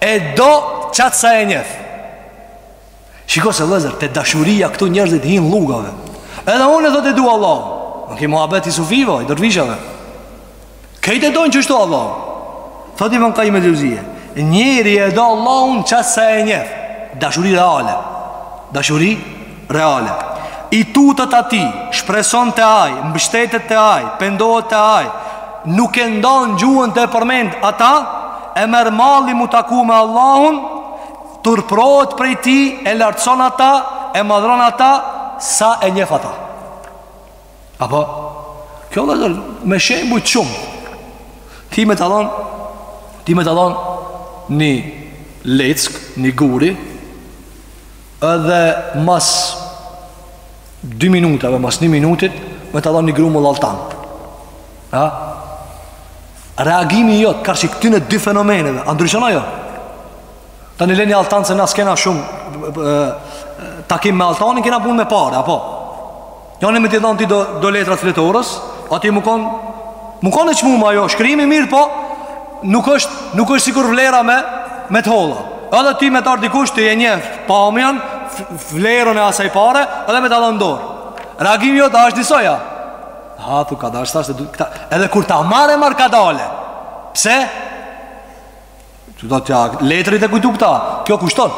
E do qatë sa e njef Shiko se vllezër Te dashuria këtu njerzit hinë llugave Edhe unë e thot e du Allahun Ky muhabet i sufive i dervishave Kejt e dojnë qështu Allahun Thot Ibn Qayyim el-Xheuzije Njeri e do Allahun qatë sa e njef Dashuri reale Dashuri Reale. I tutet atij, shpreson te aj, mbështetet te aj, pendohet te aj, nuk e ndan gjuhën tu e përmend ata, e merr malli mu taku me Allahun, turprohet prej tij, e lartëson ata, e madhron ata, sa e njef ata. Apo, kjo vllezër, me shembuj të shumë, ti me ta dhonë, ti me ta dhonë, një leckë, një guri, Edhe mas dy minutave, mas një minutit, me ta dhon një grumull alltan. Ha? Reagimi jot, karshi këtyne dy fenomeneve, a ndryshon a jo? Tani leni alltan se na s'kena shumë takim me alltanin, kena punë me pare, apo? Njani me t'i dhonë ti do, do letra t'fletores Aty me konë Me konë e çmume ajo Shkrimi i mirë po Nuk është Nuk është sikur vlera me Me të holla Edhe ti me të ardh dikush tuj e njeft pamjen Vlerën e asaj pare Edhe me ta dhon n'dorë Reagimi jot ashtë disoja Ha tu ka dashtë Edhe kur ta marre marr kadale Pse Pse Që do t'ja letërit e kujtu këta Kjo kushton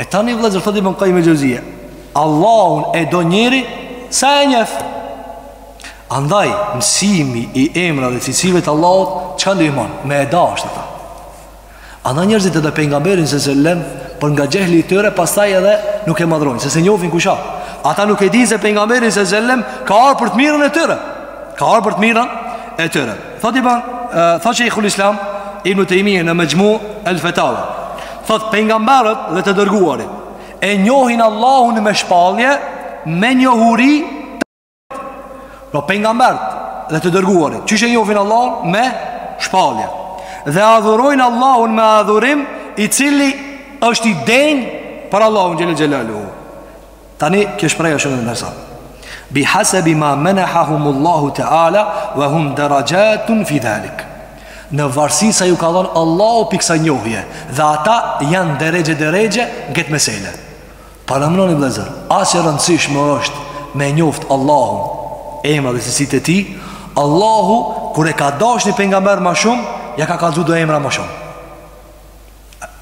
E tani vllezër thot Ibn Kajim el Xhevzije Allahun e do njeri Sa e njef Andaj mësimi i emrave dhe cilësive të Allahut Çka ndihmon me e dashtë ta Andaj njerëzit edhe pejgamberin se selem Por nga xhehli i tyre pastaj edhe nuk e madhrojnë Se s'e njofin kush a Ata nuk e dinë se pejgamberi se selem Ka ardh për të mirën e tyre Ka ardh për të mirën e tyre Thot Ibn, thot Shejhul Islam Ibn Tejmije në Mexhmu El Fetava Thot pejgamberët dhe të dërguarit E njohin Allahun me shpallje Me njohuri Pra pejgamberët dhe të dërguarit Qysh e njohin Allahun me shpallje Dhe adhurojnë Allahun me adhurim I cili është i denjë Për Allahun xhele xhelaluhu Tani kjo shprehje është shumë interesante. Bi hasabi ma manahahum Allahu ta'ala wa hum darajatun fi dhalik. Në varësi sa ju ka dhënë Allahu pi ksaj njohje dhe ata janë derexhe derexhe në këtë mesele. Paramenoni vllezër, aq e rëndësishme është me njoftë Allahun, emrat dhe cilësitë e tij, Allahu, kur e ka dash një pejgamber ma shumë, ja ka kallëzu do emra ma shumë.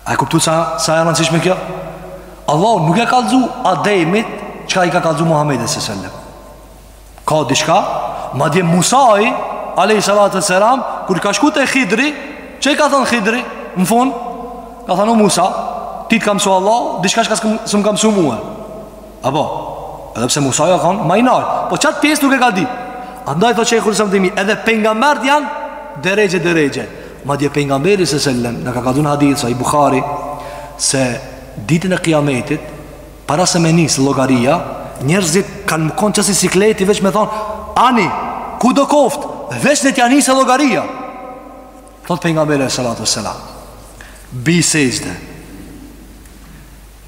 A e kuptu sa, sa e rëndësishme kjo? Allahu nuk i kallzu Ademit Çka i ka kallzu Muhamedit se selem Ka diçka Madje Musai alejhi salatu ve selam Kur ka shku te Hidri Ça i ka thënë Hidri Në fund Ka thënë Musa Ty të ka msu Allahu Diçka çka s'më ka msu mue Apo, edhe pse Musai a kanë më i lartë, po qat pjesë nuk e ka ditë. Andaj thotë Sheikhul Islam Tejmije, edhe pejgambert janë derexhe derexhe. Madje pejgamberi se selam na ka kallzu n'hadith Sahih Buhari se ditën e Kiametit para se me nis llogaria, njerëzit kanë me kon n'qasi sikleti veç me thon, "Ani, ku do koft, veç le t'ja nisë llogaria." Thotë pejgamberi sallallahu alaihi wasallam, "Bi n'sexhde,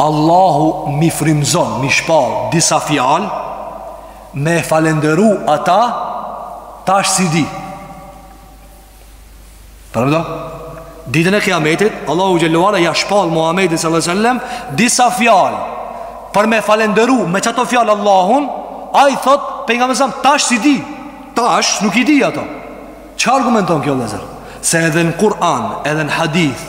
Allahu mi frymzon, mi shpall disa fjal Me e falenderu ata Tash si di Për më do Ditën e kiametit Allahu xhelle ve ala ja shpall Muhammedit s.a.s. Disa fjal Për me e falenderu me qato fjal Allahun Ai thot Pejgamberi alejhi selam tash si di Tash nuk i di ato Ça argumenton kjo vllezër Se edhe në Kur'an Edhe në hadith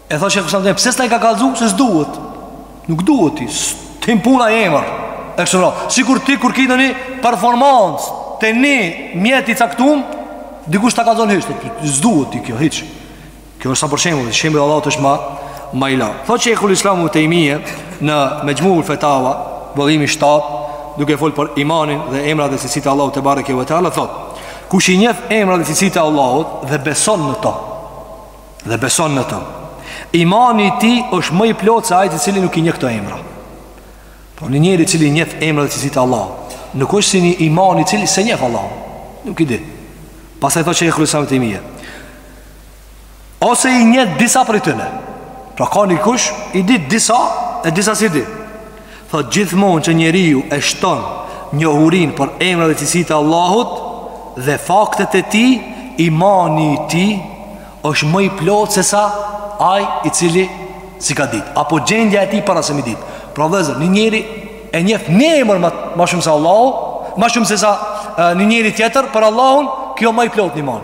E thot Shejhul Islam Ibn Timije, pse s'na i ka kalzu, se s'duhet. Nuk duhet ti dish këto emra. E kështu me radhë, sikur ti kur ki një performans të një mjeti t'caktum, dikush t'a kalzon hiç, s'duhet ti kjo, hiç. Kjo është sa për shembull, shembulli i Allahut është ma, ma i lartë. Thot Shejhul Islam Ibn Timije në Mexhmu'ul Fetava, vëllimi i shtatë, duke folë për imanin dhe emrat dhe cilësit e Allahut tebareke ve teala, thot, kush i njef emrat dhe cilësit e Allahut dhe beson në to, dhe beson në to. Imani i tij është më i plotë se ai i cili nuk i njeh këto emra. Po një njeri i cili njef emrat dhe cilësitë e Allahut, nuk është si një iman i cili s'e njeh Allahun. Nuk i di. Pastaj thotë Shejhul Islam Ibn Timije. Ose i njeh disa prej tyne. Pra ka njikush i di disa e disa s'i di. Thot gjithmonë që njeriu e shton njohurin për emrat dhe cilësit e Allahut dhe faktet e tij, imani i tij është më i plotë se sa ai i cili s'i ka dit. Apo gjendja e tij para se mi dit. Pra vllezër, një njeri e njef një emër ma, ma shumë se Allahu, ma shumë se sa e, një njeri tjetër për Allahun, ky o ma i plotë n'iman.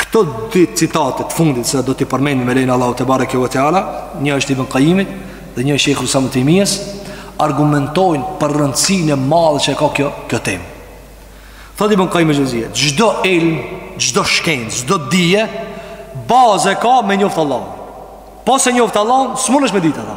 Këto dy citate të fundit që do t'i përmendim me lejen e Allahut tebareke ve teala, një është i Ibn Kajimit dhe një i Shejhul Islam Ibn Timijes, argumentojnë për rëndësinë e madhe që ka kjo kjo temë. Thot Ibn Kajim el-Xhevzije, çdo ilm, çdo shkencë, çdo dije bazë e ka me njoft Allahun. Po s'e njofte Allahun, s'mundesh me ditë ata.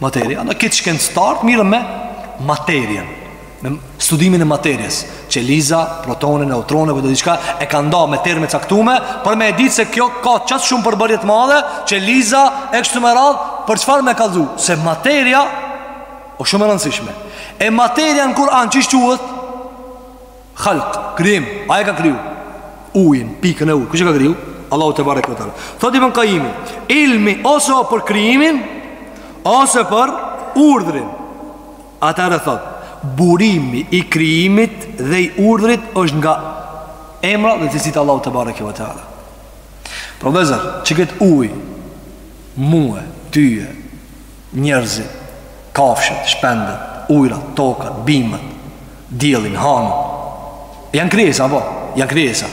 Materia, a e ki, shkencëtarët mirren me materien, me studimin e materies, qeliza, protone, neutrone, çdo diçka, e kan nda me terme t'caktume, për me e ditë se kjo ka çaq shumë përbërje t'madhe, qeliza, e kështu me radhë, për çfarë me kallzu, se materia, o shumë e rëndësishme, e materia në Kur'an qysh quhet, Halk, krijim, a e ka kriju? Ujin, pikën e ujit, kush e ka kriju? Allahu tebareke ve teala Thot Ibn Kajimi Ilmi ose o për krijimin Ose për urdhrin Ataherë thot Burimi i krijimit dhe i urdhrit është nga Emrat dhe cilësitë e Allahut tebareke ve teala Profesor, qe këtë ujë Mue, tyje Njerëzit, kafshët, shpendët, ujërat, tokat, bimët, diellin, hanën. Janë krijesa, po? Janë krijesa.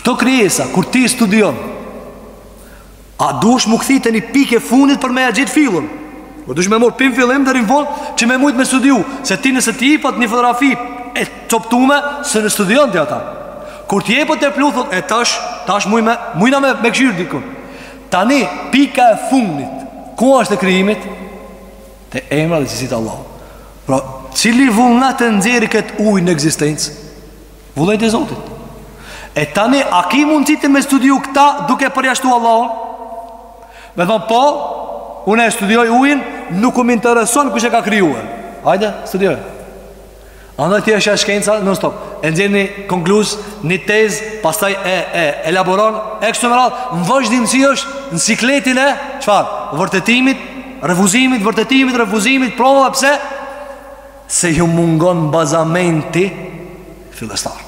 Këto krijesa kur t'i studion, a duhesh m'u kthy te ni pikë e fundit për me ja gjet fillun? Po duhesh me marr pi n'fillim deri në fund, që me mujt me studiu, se ti nëse t'jepet një fotografi e coptume, s'e studion ti ata. Kur t'jepet e plotë e tash, tash mujme, mujna me me kqyr diku. Tani, pika e fundit, ku është, e krijimit? Te emrat dhe cilësitë e Allahut. Pra, cili vullnet e nxjerr këtë ujë në eksistencë? Vullneti i Zotit. E tani, a ki mundësi ti me studiu këta duke e përjashtu Allahun? Me thanë, po, une e studioj ujin, nuk po më intereson kush e ka kriju. Hajde, studioje. Andaj ti e sheh shkenca non stop E nxjerr një konkluz, një tezë Pastaj e, e elaboron E kështu me radhë, në vazhdimësi është Në ciklin e, çfarë Vërtetimit, refuzimit, vërtetimit, refuzimit provave pse Se ju mungon bazamenti fillestar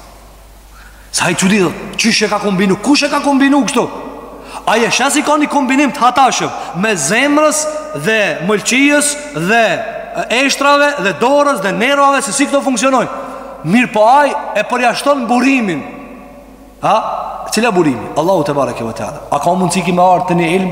Se ai çuditet qysh e ka kombinu Kush e ka kombinu kështu Ai e sheh se ka një kombinim të hatashëm mes zemrës dhe mëlçisë Dhe eshtrave dhe dorës dhe nervave Se si këto funksionojnë Mirëpo ai e përjashton burimin A cili burimi Allahu tebareke ve teala A ka mundësi ky me ardhë te një ilm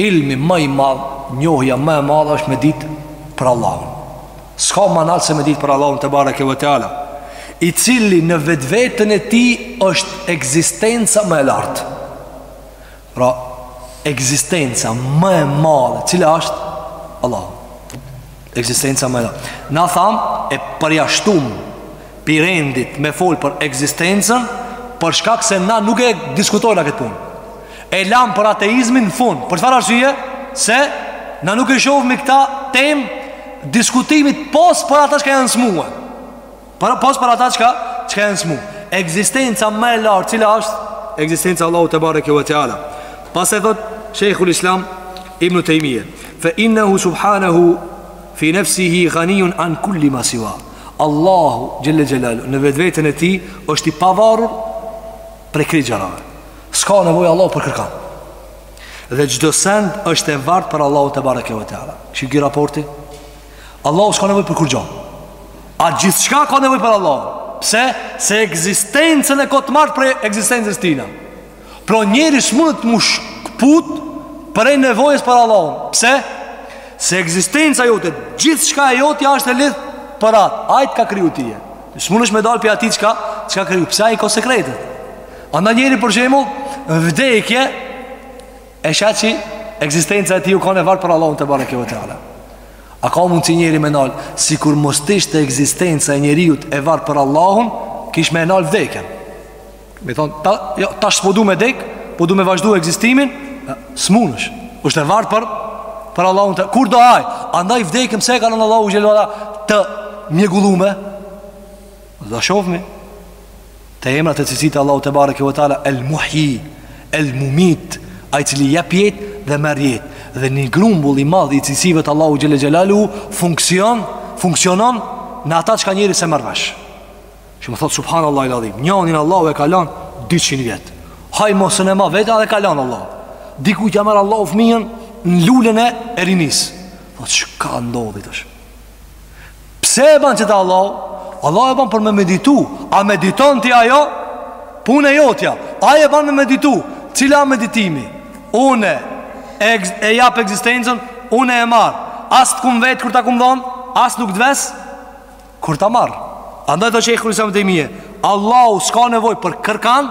Ilmi ma i madh, njohja më e madhe është me ditë për Allahun. S'ka ma nalt se me ditë për Allahun tebareke ve teala, i cili në vetveten e tij është ekzistenca më e lartë. Pra, ekzistenca më e madhe, cila është? Allahu. Ekzistenca më e madhe. Na thamë e përjashtum pi rendit me fol për ekzistencën, për shkak se na nuk e diskutojmë na këtë punë. E lamë për ateizmin në fund. Për çfarë arsye? Se na nuk e shohim këta temë diskutimi pos për ata çka janë smuar. Por pos për ata çka çka janë smu. Ekzistenca më e lartë cila është? Ekzistenca e Allahut tebareke ve teala. Pastaj thotë Shejhul Islam Ibn Tejmije, fe innehu subhanahu fi nefsihi ganijun an kulli ma siwa. Allahu xhelle xhelaluhu në vetveten e tij është i pavarur prej krijesave. S'ka nevojë Allahu për kërkan. Dhe çdo send është e varur prej Allahu tebareke ve teala. Qiky raporti. Allahu s'ka nevojë për kurrgjë. A gjithçka ka nevojë për Allahun? Pse? Se ekzistencën e ka të marrun prej ekzistencës s'tina. Pra njeri s'munet m'u shkëput prej nevojës për Allahun. Pse? Se ekzistenca jote, gjithçka e jotja është e lidhun për atë. Ai të ka kriju ti. S'munesh me dalë pi atij çka t'ka kriju. Pse ai i ka sekretet? Andaj njeri për shembull, vdekje E sheh që ekzistenca e tij u kanë e varur për Allahun tebareke ve teala A ka mund që njeri me nalë Sikur mos të ishte ekzistenca e njeriut e varë për Allahun Kish me e nalë vdekjen Me thonë, jo, tash s'po du me dek Po du me vazhdu ekzistimin S'munësh është e varë për Për Allahun Kur do ai Andaj vdekem se e ka thonë Allahu xhele Të mjegullume Do ta shofmi Te emrat e cilësit e Allahu tebareke ve teala El Muhyi, El Mumit, ai cili jep jetë dhe merr jetë. Dhe një grumbull i madh i cilësive të Allahu xhele xhelaluhu funksion, funksionon në ata çka njeri s'e merr vesh. Që më thot subhanallahil adhim, njanin Allahu e ka lanë 200 vjet. Haj mos e ma vetë edhe ka lanë Allahu. Diku që merr Allahu fëmijën në lulën e rinisë. Thot çka ndodhi tash? Pse e ban qët Allahu? Allahu e ban për me meditu A mediton ti ajo Punë jotja Ai e ban me meditu Cila meditimi? Une e, e jap ekzistencën Une e marr As të kum vet kur ta kum dhonë As nuk të ves Kur ta marr Andaj të që i kërësëm të i mije Allahu s'ka nevoj për kërkan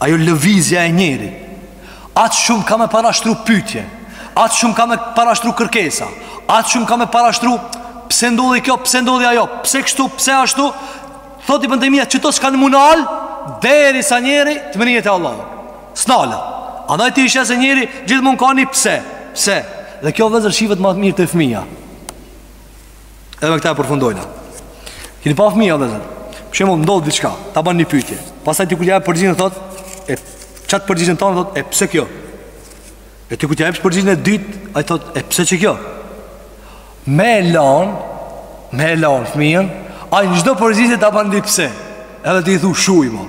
Ajo lëvizja e njeri Aq shumë ka me parashtru pytje Aq shumë ka me parashtru kërkesa Aq shumë ka me parashtru Pse ndodhi kjo, pse ndodhi ajo Pse kështu, pse ashtu Thot i pandërmija qëto s'kanë m'u nal Derisa njeri të mrrijë te Allahu S'nalet Andaj ti e sheh se njeri gjithmonë ka një pse Pse Dhe kjo vllezër shifet ma të mirë te fëmija Edhe me këtë e përfundojna Kini pa fëmija vllezër Shembull ndodhë diçka, ta ban një pytje Pasaj ti kur t'ja ep përgjigjen thot E qatë përgjigjen tane thot E pse kjo E ti kur t'ja ep përgjigjen e dytë Ai thot e pse qëkjo Me e lan Me e lan fëmijën Ai në çdo përgjigje ta ban një pse Edhe ti i thu shuj mo